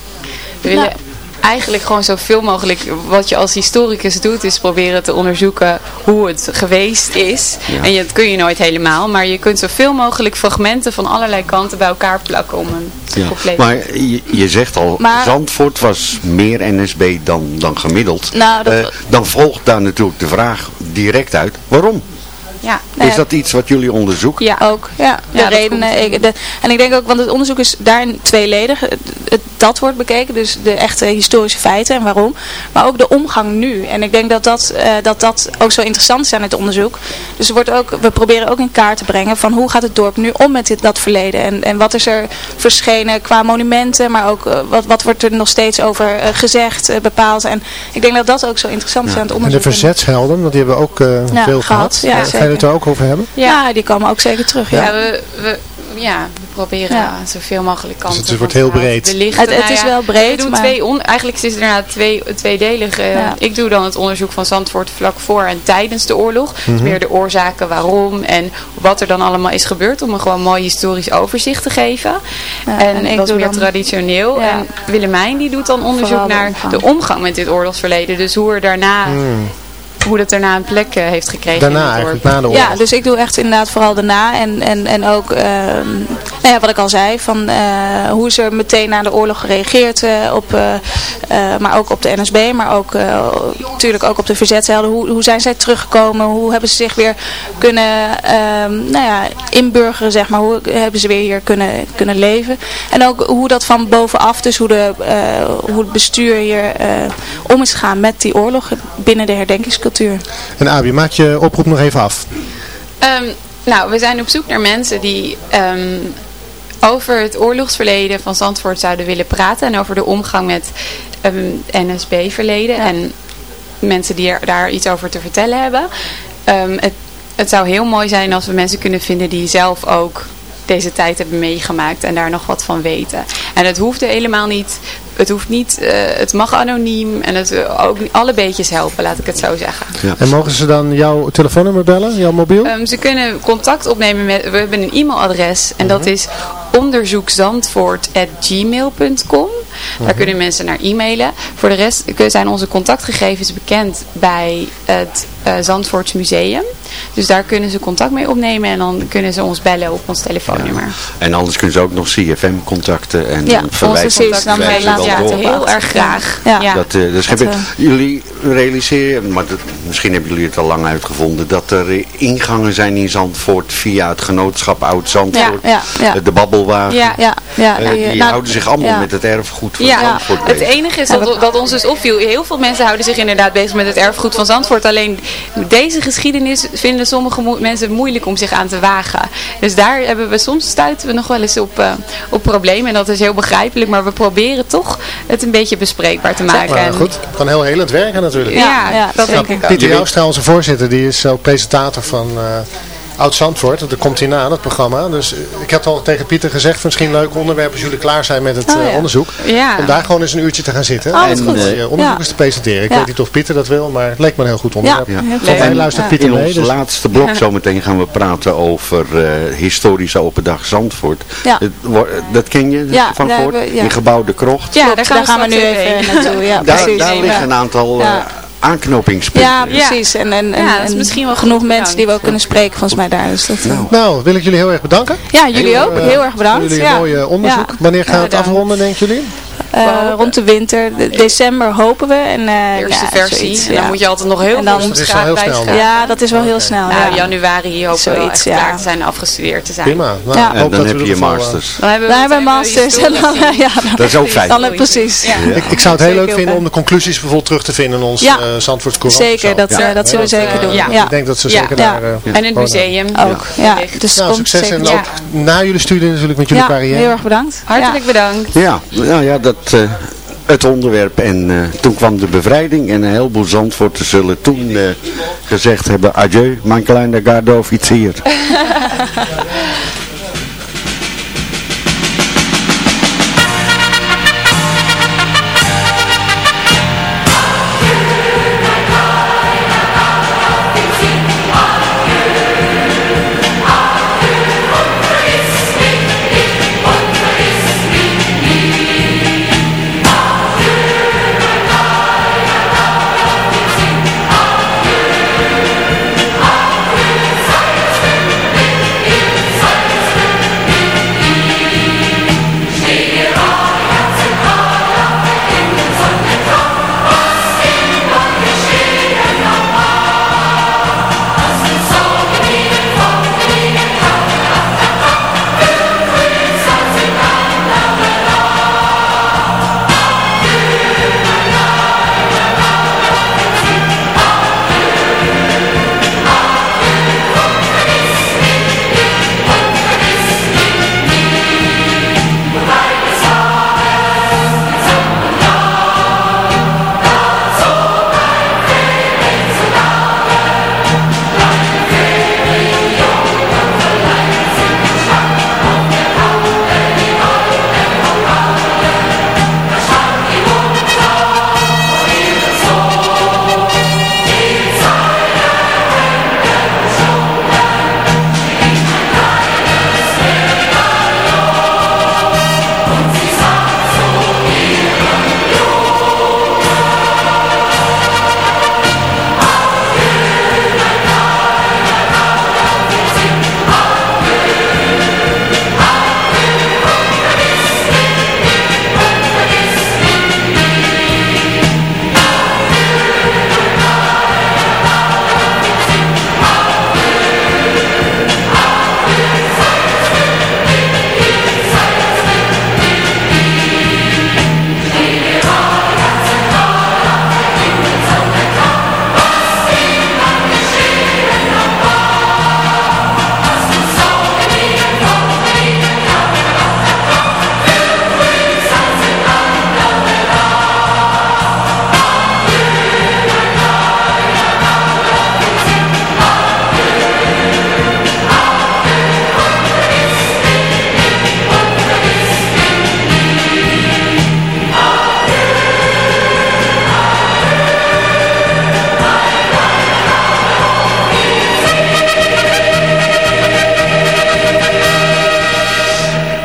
We willen eigenlijk gewoon zoveel mogelijk, wat je als historicus doet, is proberen te onderzoeken hoe het geweest is. Ja. En dat kun je nooit helemaal, maar je kunt zoveel mogelijk fragmenten van allerlei kanten bij elkaar plakken om een Ja. compleet... Maar je, je zegt al, Maar- Zandvoort was meer NSB dan, dan gemiddeld. Nou, dat- Eh, dan volgt daar natuurlijk de vraag direct uit, waarom? Ja. Is dat iets wat jullie onderzoeken? Ja, ook. Ja, de Ja, redenen. komt. Ik, de, en ik denk ook, want het onderzoek is daarin tweeledig. Het, het- dat wordt bekeken, dus de echte historische feiten en waarom. Maar ook de omgang nu. En ik denk dat dat, eh, dat, dat ook zo interessant is aan het onderzoek. Dus er wordt ook, we proberen ook in kaart te brengen van hoe gaat het dorp nu om met dit, dat verleden. En, en wat is er verschenen qua monumenten, maar ook eh, wat, wat wordt er nog steeds over eh, gezegd, bepaald. En ik denk dat dat ook zo interessant is aan het En onderzoek. de verzetshelden, want die hebben we ook eh, Ja, veel gehad. gehad. Ja. Het er ook over hebben? Ja, die komen ook zeker terug. Ja. Ja, we, we, ja, we proberen Ja. zoveel mogelijk kanten. Dus het wordt heel breed. Het- het Nou is ja, wel breed, We doen maar- twee on, eigenlijk is het inderdaad twee, tweedelig. eh, Ja. Ik doe dan het onderzoek van Zandvoort vlak voor en tijdens de oorlog. Dus Mhm. meer de oorzaken, waarom en wat er dan allemaal is gebeurd. Om een gewoon mooi historisch overzicht te geven. Ja, en, en ik dat is doe meer dan- traditioneel. Ja. En Willemijn die doet dan onderzoek Vooral de naar omgang. de omgang met dit oorlogsverleden. Dus hoe er daarna... Hmm. Hoe dat daarna een plek eh, heeft gekregen Daarna eigenlijk, na de oorlog. Ja, dus ik doe echt inderdaad vooral daarna. En, en, en ook, ehm, nou ja, wat ik al zei, van eh, hoe is er meteen na de oorlog gereageerd eh, op, eh, eh, maar ook op de NSB, maar ook eh, natuurlijk ook op de verzetshelden. Hoe, hoe zijn zij teruggekomen? Hoe hebben ze zich weer kunnen ehm, nou ja, inburgeren, zeg maar. Hoe hebben ze weer hier kunnen, kunnen leven? En ook hoe dat van bovenaf, dus hoe, de, eh, hoe het bestuur hier eh, om is gegaan met die oorlog binnen de herdenkingscultuur. En Abi, maak je oproep nog even af. Ehm, nou, we zijn op zoek naar mensen die ehm, over het oorlogsverleden van Zandvoort zouden willen praten. En over de omgang met ehm, NSB-verleden. En mensen die er, daar iets over te vertellen hebben. Ehm, het, het zou heel mooi zijn als we mensen kunnen vinden die zelf ook deze tijd hebben meegemaakt en daar nog wat van weten. En het hoeft helemaal niet, het hoeft niet, eh, het mag anoniem en het ook alle beetjes helpen, laat ik het zo zeggen. En mogen ze dan jouw telefoonnummer bellen, jouw mobiel? Ehm, ze kunnen contact opnemen met, we hebben een e-mailadres en dat is onderzoekzandvoort.gmail.com. Daar Mhm. kunnen mensen naar e-mailen. Voor de rest zijn onze contactgegevens bekend bij het eh Zandvoorts Museum. Dus daar kunnen ze contact mee opnemen en dan kunnen ze ons bellen op ons telefoonnummer. En anders kunnen ze ook nog CFM contacten en Ja, verwijzen onze precies, dan verwijzen laten wel we door. het heel erg graag. Ja. Ja. Dat, eh, dat is Dat, eh, jullie realiseren, maar dat, misschien hebben jullie het al lang uitgevonden, dat er ingangen zijn in Zandvoort via het genootschap Oud Zandvoort, Ja, ja, ja. eh, de babbelwagen. Ja, ja, ja. Die, nou, houden zich allemaal ja. met het erfgoed van Ja, Zandvoort het bezig. enige is dat, dat ons dus opviel. Heel veel mensen houden zich inderdaad bezig met het erfgoed van Zandvoort. Alleen deze geschiedenis vinden sommige mo- mensen moeilijk om zich aan te wagen. Dus daar hebben we soms stuiten we nog wel eens op, eh, op problemen. En dat is heel begrijpelijk. Maar we proberen toch het een beetje bespreekbaar te maken. Maar En- goed, kan heel helend werken natuurlijk. Ja, ja, dat denk ik ook. Pieter Joustra, onze voorzitter, die is ook presentator van eh, Oud Zandvoort. Dat komt hierna, dat programma. Dus eh, ik heb al tegen Pieter gezegd, misschien een leuk onderwerp als jullie klaar zijn met het Oh, eh, ja. onderzoek. Ja. Om daar gewoon eens een uurtje te gaan zitten. Oh, en goed. eh, je onderzoek Ja. eens te presenteren. Ik Ja. weet niet of Pieter dat wil, maar het leek me een heel goed onderwerp. Ja, heel En, luistert ja. Pieter In mee. ons Dus... laatste blok zometeen gaan we praten over eh, historische open dag Zandvoort. Het dat ken je Ja, van ja. In gebouw De Krocht. Ja, daar gaan, we nu even heen. naartoe. Ja, daar precies. daar liggen een aantal eh, Ja. aanknopingspunten. Ja, precies. En, en, en, Ja, dat is en misschien wel genoeg mensen die we ook kunnen spreken volgens mij daar. Dus dat, eh, Nou, wil ik jullie heel erg bedanken. ja, jullie ook. Eh, Heel erg bedankt. Voor jullie ja. mooie onderzoek. Ja. Wanneer gaan we Ja, het afronden, denken jullie? Eh, hopen. rond de winter, de- december hopen we. En, eh, eerste ja, versie. zoiets, en dan ja. moet je altijd nog heel veel schrijven. snel. Ja, dat is wel heel snel. Nou, ja. januari hopen we echt ja. klaar te zijn, afgestudeerd te zijn. Prima. Nou, Ja. En dan heb we je in geval, masters. Dan hebben we, Dan hebben masters. En dan, ja, dan, Dat is ook fijn. dan, precies. Ja. Ik, ik zou het heel leuk vinden om de conclusies bijvoorbeeld terug te vinden in ons Ja. eh Zandvoorts Courant. Zeker, dat, eh, dat zullen we zeker eh, doen. Ik denk dat ze zeker daar... eh, En het gewoon- museum Ook, ja. Dus Nou, succes en ook na jullie studie natuurlijk met jullie Ja, carrière. heel erg bedankt. Hartelijk bedankt. Ja, nou ja, dat, eh, het onderwerp. En eh, toen kwam de bevrijding en een heleboel Zandvoorten zullen toen eh, gezegd hebben, adieu, mijn kleine garde officier.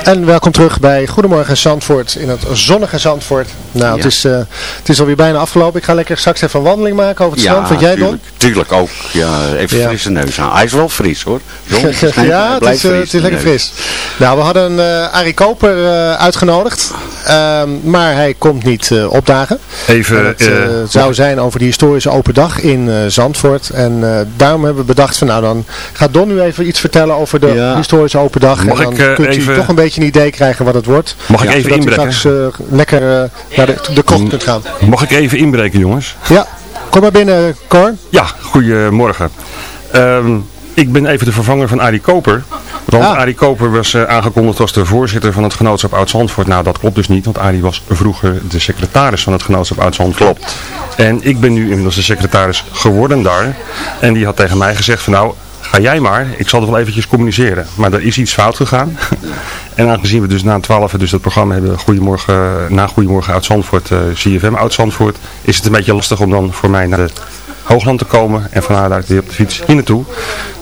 En welkom terug bij Goedemorgen Zandvoort in het zonnige Zandvoort. Nou, het, is, eh, het is alweer bijna afgelopen. Ik ga lekker straks even een wandeling maken over het strand. Wat jij Don? tuurlijk, ook. Ja, even Ja. frisse neus aan. Hij is wel fris hoor. Zon ja, het is, eh, fris, het is lekker fris. Nou, we hadden eh Arie Koper uitgenodigd. Ehm, maar hij komt niet eh, opdagen. Even, En het eh, eh, zou zijn over de historische open dag in eh, Zandvoort. En eh, daarom hebben we bedacht van nou dan gaat Don nu even iets vertellen over de Ja. historische open dag. Mag en dan ik, kunt u toch een beetje een idee krijgen wat het wordt. Mag ik even zodat u inbreken? straks lekker naar de, de kocht kunt gaan. Mag ik even inbreken, jongens? Ja, kom maar binnen Cor. Ja, goedemorgen. Ehm, ik ben even de vervanger van Arie Koper. Want Ah. Arie Koper was eh, aangekondigd als de voorzitter van het genootschap Oud-Zandvoort. Nou, dat klopt dus niet, want Arie was vroeger de secretaris van het genootschap Oud-Zandvoort. Klopt. En ik ben nu inmiddels de secretaris geworden daar. En die had tegen mij gezegd van nou, ga jij maar. Ik zal er wel eventjes communiceren. Maar er is iets fout gegaan. en aangezien we dus na 12 dus dat programma hebben, Goedemorgen, na Goedemorgen Oud-Zandvoort, eh, CFM Oud-Zandvoort, is het een beetje lastig om dan voor mij naar de Hoogland te komen. En van daaruit weer op de fiets hier naartoe.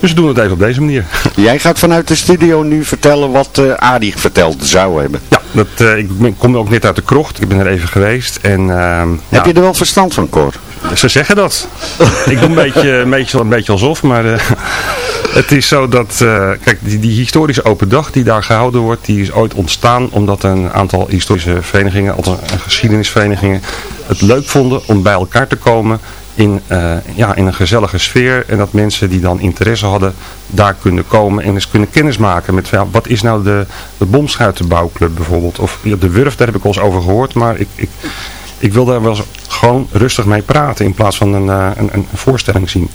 Dus we doen het even op deze manier. Jij gaat vanuit de studio nu vertellen wat eh Adi verteld zou hebben. Ja, Dat, eh, ik ben- kom ook net uit de krocht. Ik ben er even geweest. En, ehm, Heb ja, je er wel verstand van, Cor? Ze zeggen dat. ik doe een beetje, een beetje, een beetje alsof, maar eh, het is zo dat, kijk, die, die historische open dag die daar gehouden wordt, die is ooit ontstaan omdat een aantal historische verenigingen, althans geschiedenisverenigingen, het leuk vonden om bij elkaar te komen in, eh, ja, in een gezellige sfeer. En dat mensen die dan interesse hadden, daar kunnen komen en eens kunnen kennismaken met wat is nou de, de bomschuitenbouwclub bijvoorbeeld. Of de Wurf, daar heb ik wel eens over gehoord, maar ik, ik, ik wil daar wel eens gewoon rustig mee praten in plaats van een, eh, een, een voorstelling zien.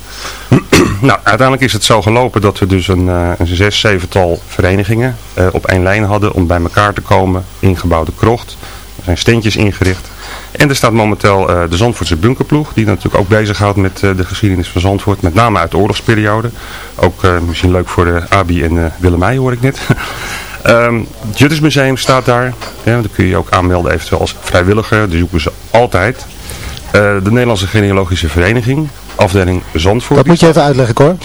nou, uiteindelijk is het zo gelopen dat we dus een, eh, een zes, zevental verenigingen op één lijn hadden om bij elkaar te komen in gebouwde krocht. Er zijn steentjes ingericht. En er staat momenteel eh, de Zandvoortse bunkerploeg, die natuurlijk ook bezighoudt met eh, de geschiedenis van Zandvoort, met name uit de oorlogsperiode. Ook eh, misschien leuk voor de Abi en Willemij hoor ik net. Ehm, het Juttersmuseum staat daar. Ja, daar kun je je ook aanmelden eventueel als vrijwilliger. Die zoeken ze altijd. De Nederlandse Genealogische Vereniging, afdeling Zandvoort. Dat moet je even uitleggen, Cor.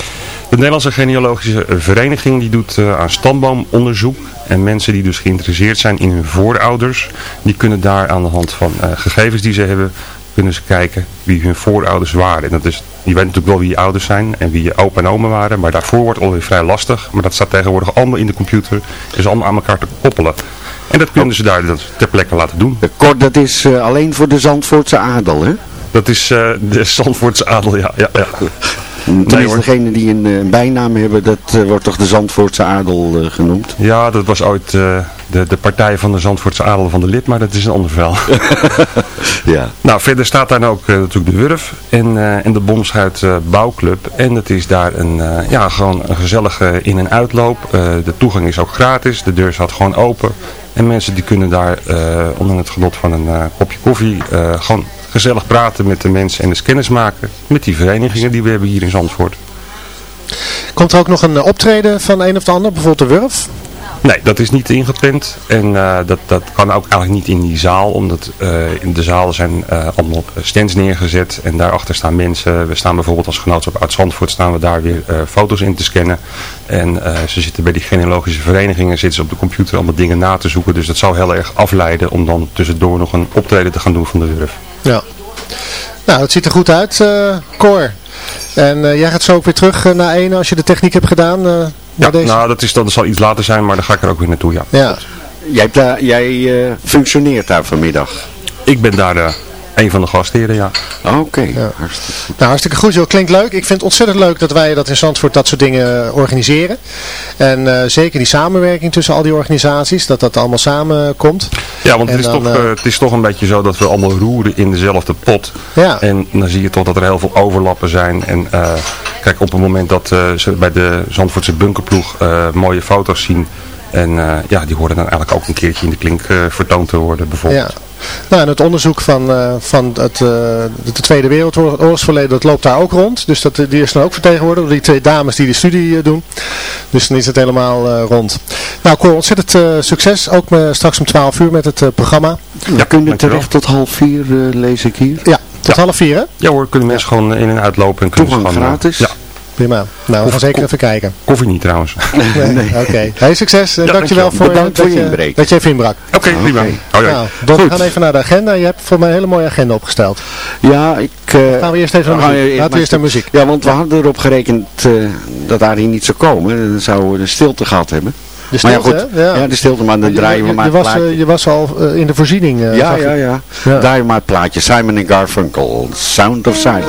De Nederlandse Genealogische Vereniging die doet aan stamboomonderzoek. En mensen die dus geïnteresseerd zijn in hun voorouders, die kunnen daar aan de hand van eh, gegevens die ze hebben, kunnen ze kijken wie hun voorouders waren. En dat is, je weet natuurlijk wel wie je ouders zijn en wie je opa en oma waren, maar daarvoor wordt het alweer vrij lastig. Maar dat staat tegenwoordig allemaal in de computer, is allemaal aan elkaar te koppelen. En dat kunnen ze daar ter plekke laten doen. Cor, dat is eh, alleen voor de Zandvoortse adel, hè? Dat is eh, de Zandvoortse adel, ja. ja, ja. Tenminste, hoor. degene die een eh, bijnaam hebben, dat eh, wordt toch de Zandvoortse adel eh, genoemd? Ja, dat was ooit de, de partij van de Zandvoortse adel van de lid, maar dat is een ander verhaal. ja. Nou, verder staat daar ook natuurlijk de Wurf en, en de Bomschuit Bouwclub. En het is daar een, ja, gewoon een gezellige in- en uitloop. De toegang is ook gratis, de deur staat gewoon open. En mensen die kunnen daar onder het genot van een kopje koffie gewoon gezellig praten met de mensen en eens kennis maken met die verenigingen die we hebben hier in Zandvoort. Komt er ook nog een eh, optreden van een of de ander, bijvoorbeeld de Wurf? Nee, dat is niet ingepland. En eh, dat, dat kan ook eigenlijk niet in die zaal. Omdat eh, in de zaal zijn eh, allemaal stands neergezet. En daarachter staan mensen. We staan bijvoorbeeld als genootschap uit Zandvoort. Staan we daar weer foto's in te scannen. En ze zitten bij die genealogische verenigingen. Zitten ze op de computer allemaal dingen na te zoeken. Dus dat zou heel erg afleiden. Om dan tussendoor nog een optreden te gaan doen van de Wurf. Ja. Nou, dat ziet er goed uit, eh Cor. En eh, jij gaat zo ook weer terug eh, naar één als je de techniek hebt gedaan. eh, Ja, deze... nou dat, is, dat zal iets later zijn. Maar dan ga ik er ook weer naartoe, ja. Ja. Jij, hebt daar, jij eh, functioneert daar vanmiddag? Ik ben daar een van de gastheren, ja. Oké, Ja. hartstikke goed. Nou, hartstikke goed joh. Klinkt leuk. Ik vind het ontzettend leuk dat wij dat in Zandvoort dat soort dingen eh, organiseren. En eh, zeker die samenwerking tussen al die organisaties, dat dat allemaal samenkomt. Ja, want het is, dan, toch, eh, het is toch een beetje zo dat we allemaal roeren in dezelfde pot. Ja. En dan zie je toch dat er heel veel overlappen zijn. En eh, kijk, op het moment dat eh, ze bij de Zandvoortse bunkerploeg eh, mooie foto's zien. En eh, ja, die horen dan eigenlijk ook een keertje in de klink vertoond te worden bijvoorbeeld. Ja. Nou, en het onderzoek van, eh, van het, eh, de Tweede Wereldoorlogsverleden, dat loopt daar ook rond. Dus dat, die is dan ook vertegenwoordigd door die twee dames die de studie eh, doen. Dus dan is het helemaal eh, rond. Nou, Cor, ontzettend eh, succes. Ook met, straks om 12 uur met het programma. Ja, kun je dankjewel. terecht tot half vier, eh, lees ik hier. Ja, tot half vier hè? Ja hoor, kunnen mensen gewoon in en uitlopen. En kunnen ze Toegang gewoon, gratis? Ja, Prima. Nou, we gaan zeker even kijken. koffie niet trouwens. Nee, Oké. Hey, succes. En Ja, dankjewel dankjewel. voor, dat, je inbreken. dat je even inbrak. Oké, prima. Oh, ja. Nou, we Goed. gaan even naar de agenda. Je hebt voor mij een hele mooie agenda opgesteld. Ja, ik... eh, Gaan we eerst even naar muziek. Laten we eerst naar muziek. Ja, want we hadden erop gerekend eh, dat Arie niet zou komen. Dan zouden we de stilte gehad hebben. De maar ja, stilte, goed. Ja. de stilte, maar dan draaien we maar je, was, eh, je was al eh, in de voorziening. eh, ja, ja, ja, Ja. Draaien maar het plaatje. Simon and Garfunkel, Sound of Silence.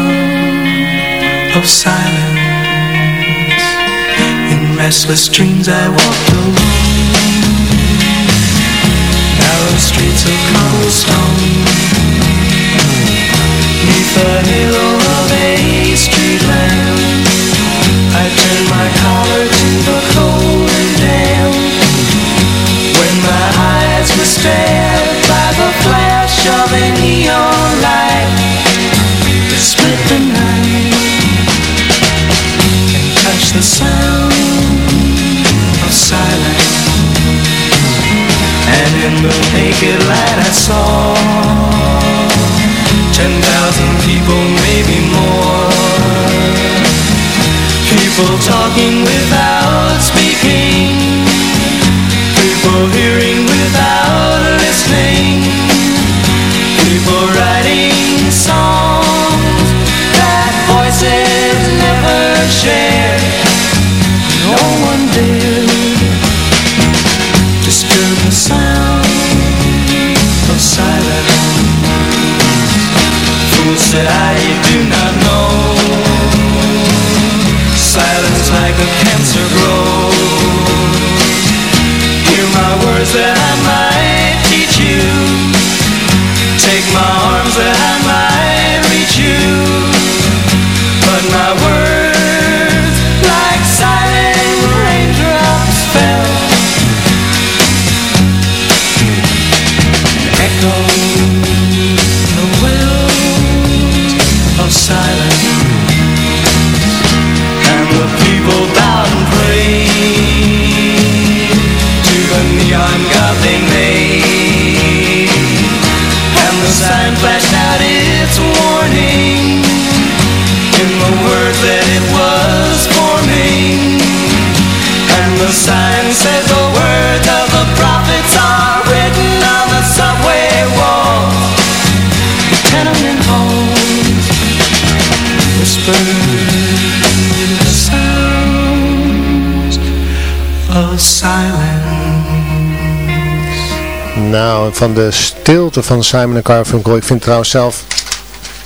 of silence. In restless dreams I walked alone, narrow streets of cobblestone, neath the halo ten thousand people, maybe more. People talking and I Nou, van de stilte van Simon Garfunkel, ik vind trouwens zelf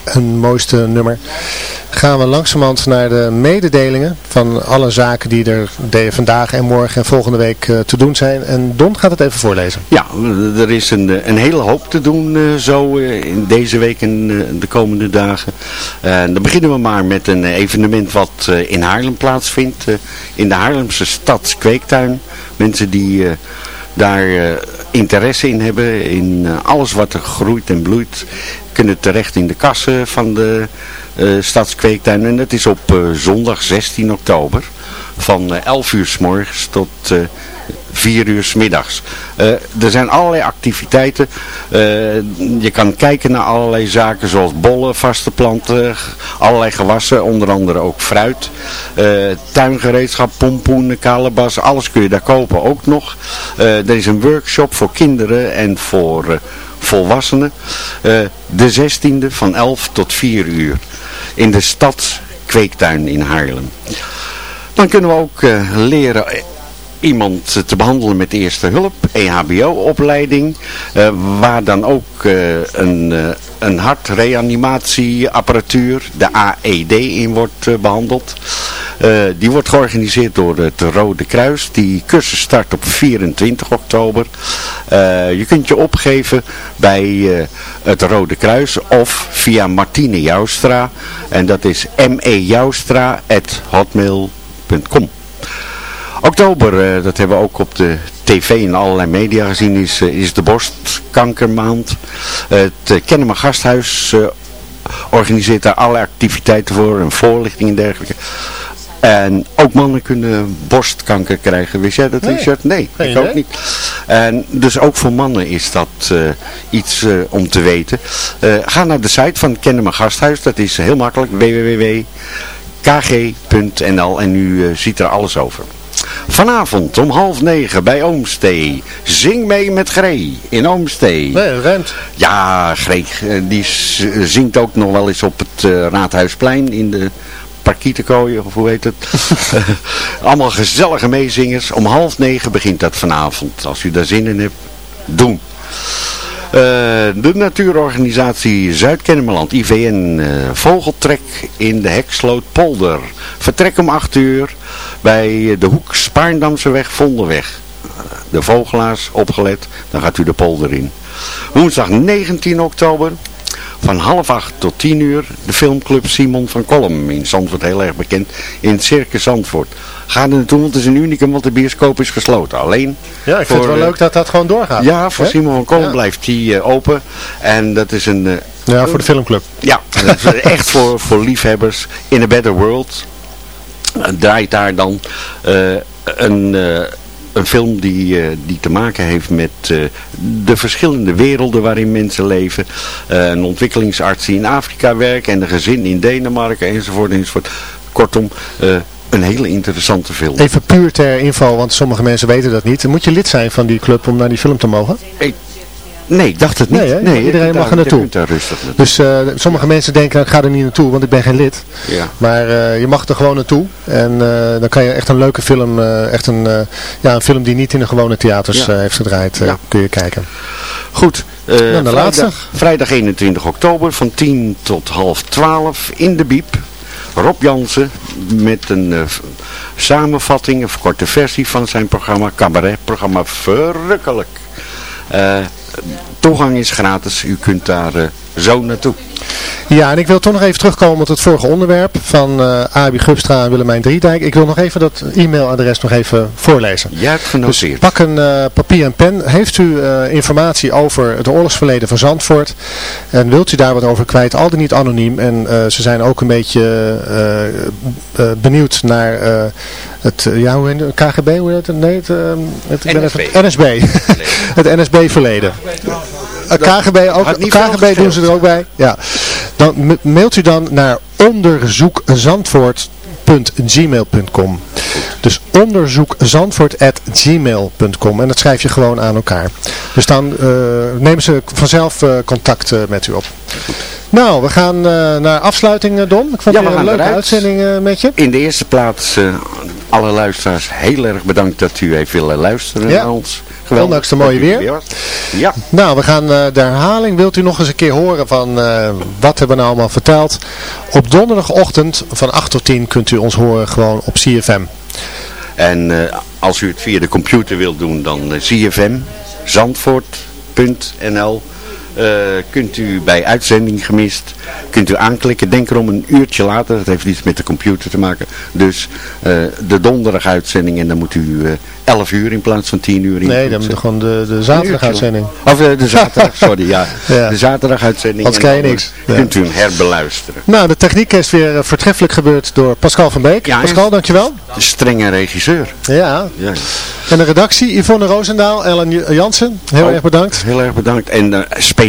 een mooiste nummer, gaan we langzamerhand naar de mededelingen van alle zaken die er vandaag en morgen en volgende week eh, te doen zijn. En Don gaat het even voorlezen. Ja, er is een, eh, een hele hoop te doen eh, zo in deze week en de komende dagen. En dan beginnen we maar met een evenement wat in Haarlem plaatsvindt. in de Haarlemse Stadskweektuin. Mensen die daar eh, interesse in hebben, in eh, alles wat er groeit en bloeit, kunnen terecht in de kassen van de eh, Stadskweektuin. En dat is op zondag 16 oktober van eh, 11 uur s morgens tot 4 uur s middags. Eh, er zijn allerlei activiteiten. Eh, je kan kijken naar allerlei zaken zoals bollen, vaste planten, allerlei gewassen, onder andere ook fruit. Eh, tuingereedschap, pompoenen, kalebas, alles kun je daar kopen ook nog. Er is een workshop voor kinderen en voor volwassenen. De 16e van 11 tot 4 uur in de stad Kweektuin in Haarlem. Dan kunnen we ook leren iemand te behandelen met eerste hulp, EHBO-opleiding, eh, waar dan ook eh, een, eh, een hartreanimatieapparatuur, de AED, in wordt eh, behandeld. Eh, die wordt georganiseerd door het Rode Kruis. Die cursus start op 24 oktober. Je kunt je opgeven bij het Rode Kruis of via Martine Joustra. En dat is mejoustra.hotmail.com Oktober, eh, dat hebben we ook op de tv en allerlei media gezien, is, eh, is de borstkankermaand. Het uh, Kennemer Gasthuis eh, organiseert daar alle activiteiten voor en voorlichting en dergelijke. En ook mannen kunnen borstkanker krijgen. Wist jij dat, Nee. Richard? Nee, Geen ik ook niet. En dus ook voor mannen is dat eh, iets eh, om te weten. Eh, ga naar de site van Kennemer Gasthuis. Dat is heel makkelijk. www.kg.nl En u eh, ziet er alles over. Vanavond om half negen bij Oomstee. Zing mee met Gree in Oomstee. Nee, ruimt. Ja, Gree eh, die z- zingt ook nog wel eens op het eh, Raadhuisplein in de parkietenkooien, of hoe heet het. Allemaal gezellige meezingers. Om half negen begint dat vanavond. Als u daar zin in hebt, doen. Eh, de natuurorganisatie Zuid-Kennemerland, IVN, eh, Vogeltrek in de Heksloot Polder. Vertrek om 8 uur bij de hoek Spaarndamseweg, Vondelweg. De vogelaars opgelet, dan gaat u de polder in. Woensdag 19 oktober, van half acht tot tien uur de filmclub Simon van Kolm in Zandvoort, heel erg bekend, in het Circus Zandvoort. Ga er naartoe, want het is een unicum, want de bioscoop is gesloten. Alleen Ja, ik vind het wel eh, leuk dat dat gewoon doorgaat. Ja, voor? Simon van Kolm Ja. blijft die eh, open. En dat is een... eh, Ja, voor de filmclub. ja, dat is echt voor, voor liefhebbers. In a Better World draait daar dan eh, een, eh, een film die, eh, die te maken heeft met eh, de verschillende werelden waarin mensen leven. Eh, een ontwikkelingsarts die in Afrika werkt en een gezin in Denemarken enzovoort enzovoort. Kortom, een hele interessante film. Even puur ter info, want sommige mensen weten dat niet. Moet je lid zijn van die club om naar die film te mogen? Ik, nee, ik dacht het niet. Nee, hè? iedereen mag er naartoe. Dus eh, sommige mensen denken, ik ga er niet naartoe, want ik ben geen lid. Ja. Maar eh, je mag er gewoon naartoe. En eh, dan kan je echt een leuke film, echt een, ja, een film die niet in de gewone theaters Ja. heeft gedraaid, kun je kijken. Goed, Nou, de laatste. vrijdag, vrijdag 21 oktober van 10 tot half 12 in de Biep. Rob Jansen met een samenvatting, een verkorte versie van zijn programma, cabaretprogramma Verrukkelijk. Eh, toegang is gratis, u kunt daar eh, zo naartoe. Ja, en ik wil toch nog even terugkomen op het vorige onderwerp van eh Abi Gubstra en Willemijn Driedijk. Ik wil nog even dat e-mailadres nog even voorlezen. Jij hebt Dus genoteerd. pak een eh, papier en pen. Heeft u informatie over het oorlogsverleden van Zandvoort en wilt u daar wat over kwijt, al dan niet anoniem. En ze zijn ook een beetje benieuwd naar het, eh, ja, hoe heet het? KGB, hoe heet het? Nee, het, ehm, het, ik ben NSB. even- NSB. het NSB-verleden. Eh, KGB, ook, veel KGB doen ze er ook bij. Ja. Dan ma- mailt u dan naar onderzoekzandvoort.gmail.com Dus onderzoekzandvoort.gmail.com En dat schrijf je gewoon aan elkaar. Dus dan eh, nemen ze vanzelf eh, contact eh, met u op. Nou, we gaan eh, naar afsluiting, eh, Don. Ik vond Ja, het een leuke eruit. uitzending eh, met je. In de eerste plaats, eh, alle luisteraars, heel erg bedankt dat u heeft willen luisteren Ja. naar ons. Ondanks de mooie er weer. Ja. Nou, we gaan eh, de herhaling. Wilt u nog eens een keer horen van eh, wat hebben we nou allemaal verteld? Op donderdagochtend van 8 tot 10 kunt u ons horen gewoon op CFM. En eh, als u het via de computer wilt doen, dan CFM, zandvoort.nl. Eh, kunt u bij uitzending gemist, kunt u aanklikken, denk erom een uurtje later, dat heeft iets met de computer te maken. Dus eh, de donderdag uitzending en dan moet u eh 11 uur in plaats van 10 uur in. Nee, dan moet je gewoon de, de zaterdaguitzending. Of eh, de zaterdag, sorry, ja. Ja. De zaterdaguitzending. Anders en krijg je niks. eh. Kunt u hem herbeluisteren. Nou, de techniek is weer eh, voortreffelijk gebeurd door Pascal van Beek. Ja, Pascal, dankjewel. De strenge regisseur. Ja. Ja. En de redactie, Yvonne Roosendaal, Ellen Jansen. Heel Oh, erg bedankt. Heel erg bedankt. En eh,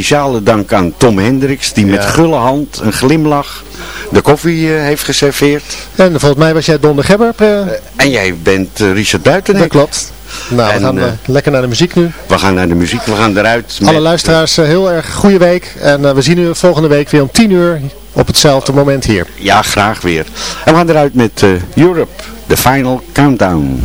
speciale dank aan Tom Hendricks, die met gulle hand, een glimlach, de koffie eh, heeft geserveerd. En volgens mij was jij Don de Gebber. eh, En jij bent eh, Richard Duiten. dat klopt. Nou, we gaan eh, eh, lekker naar de muziek nu. We gaan naar de muziek, we gaan eruit. Alle luisteraars, eh, heel erg goede week. En eh, we zien u volgende week weer om 10 uur op hetzelfde moment hier. eh, ja, graag weer. En we gaan eruit met eh, Europe, The Final Countdown.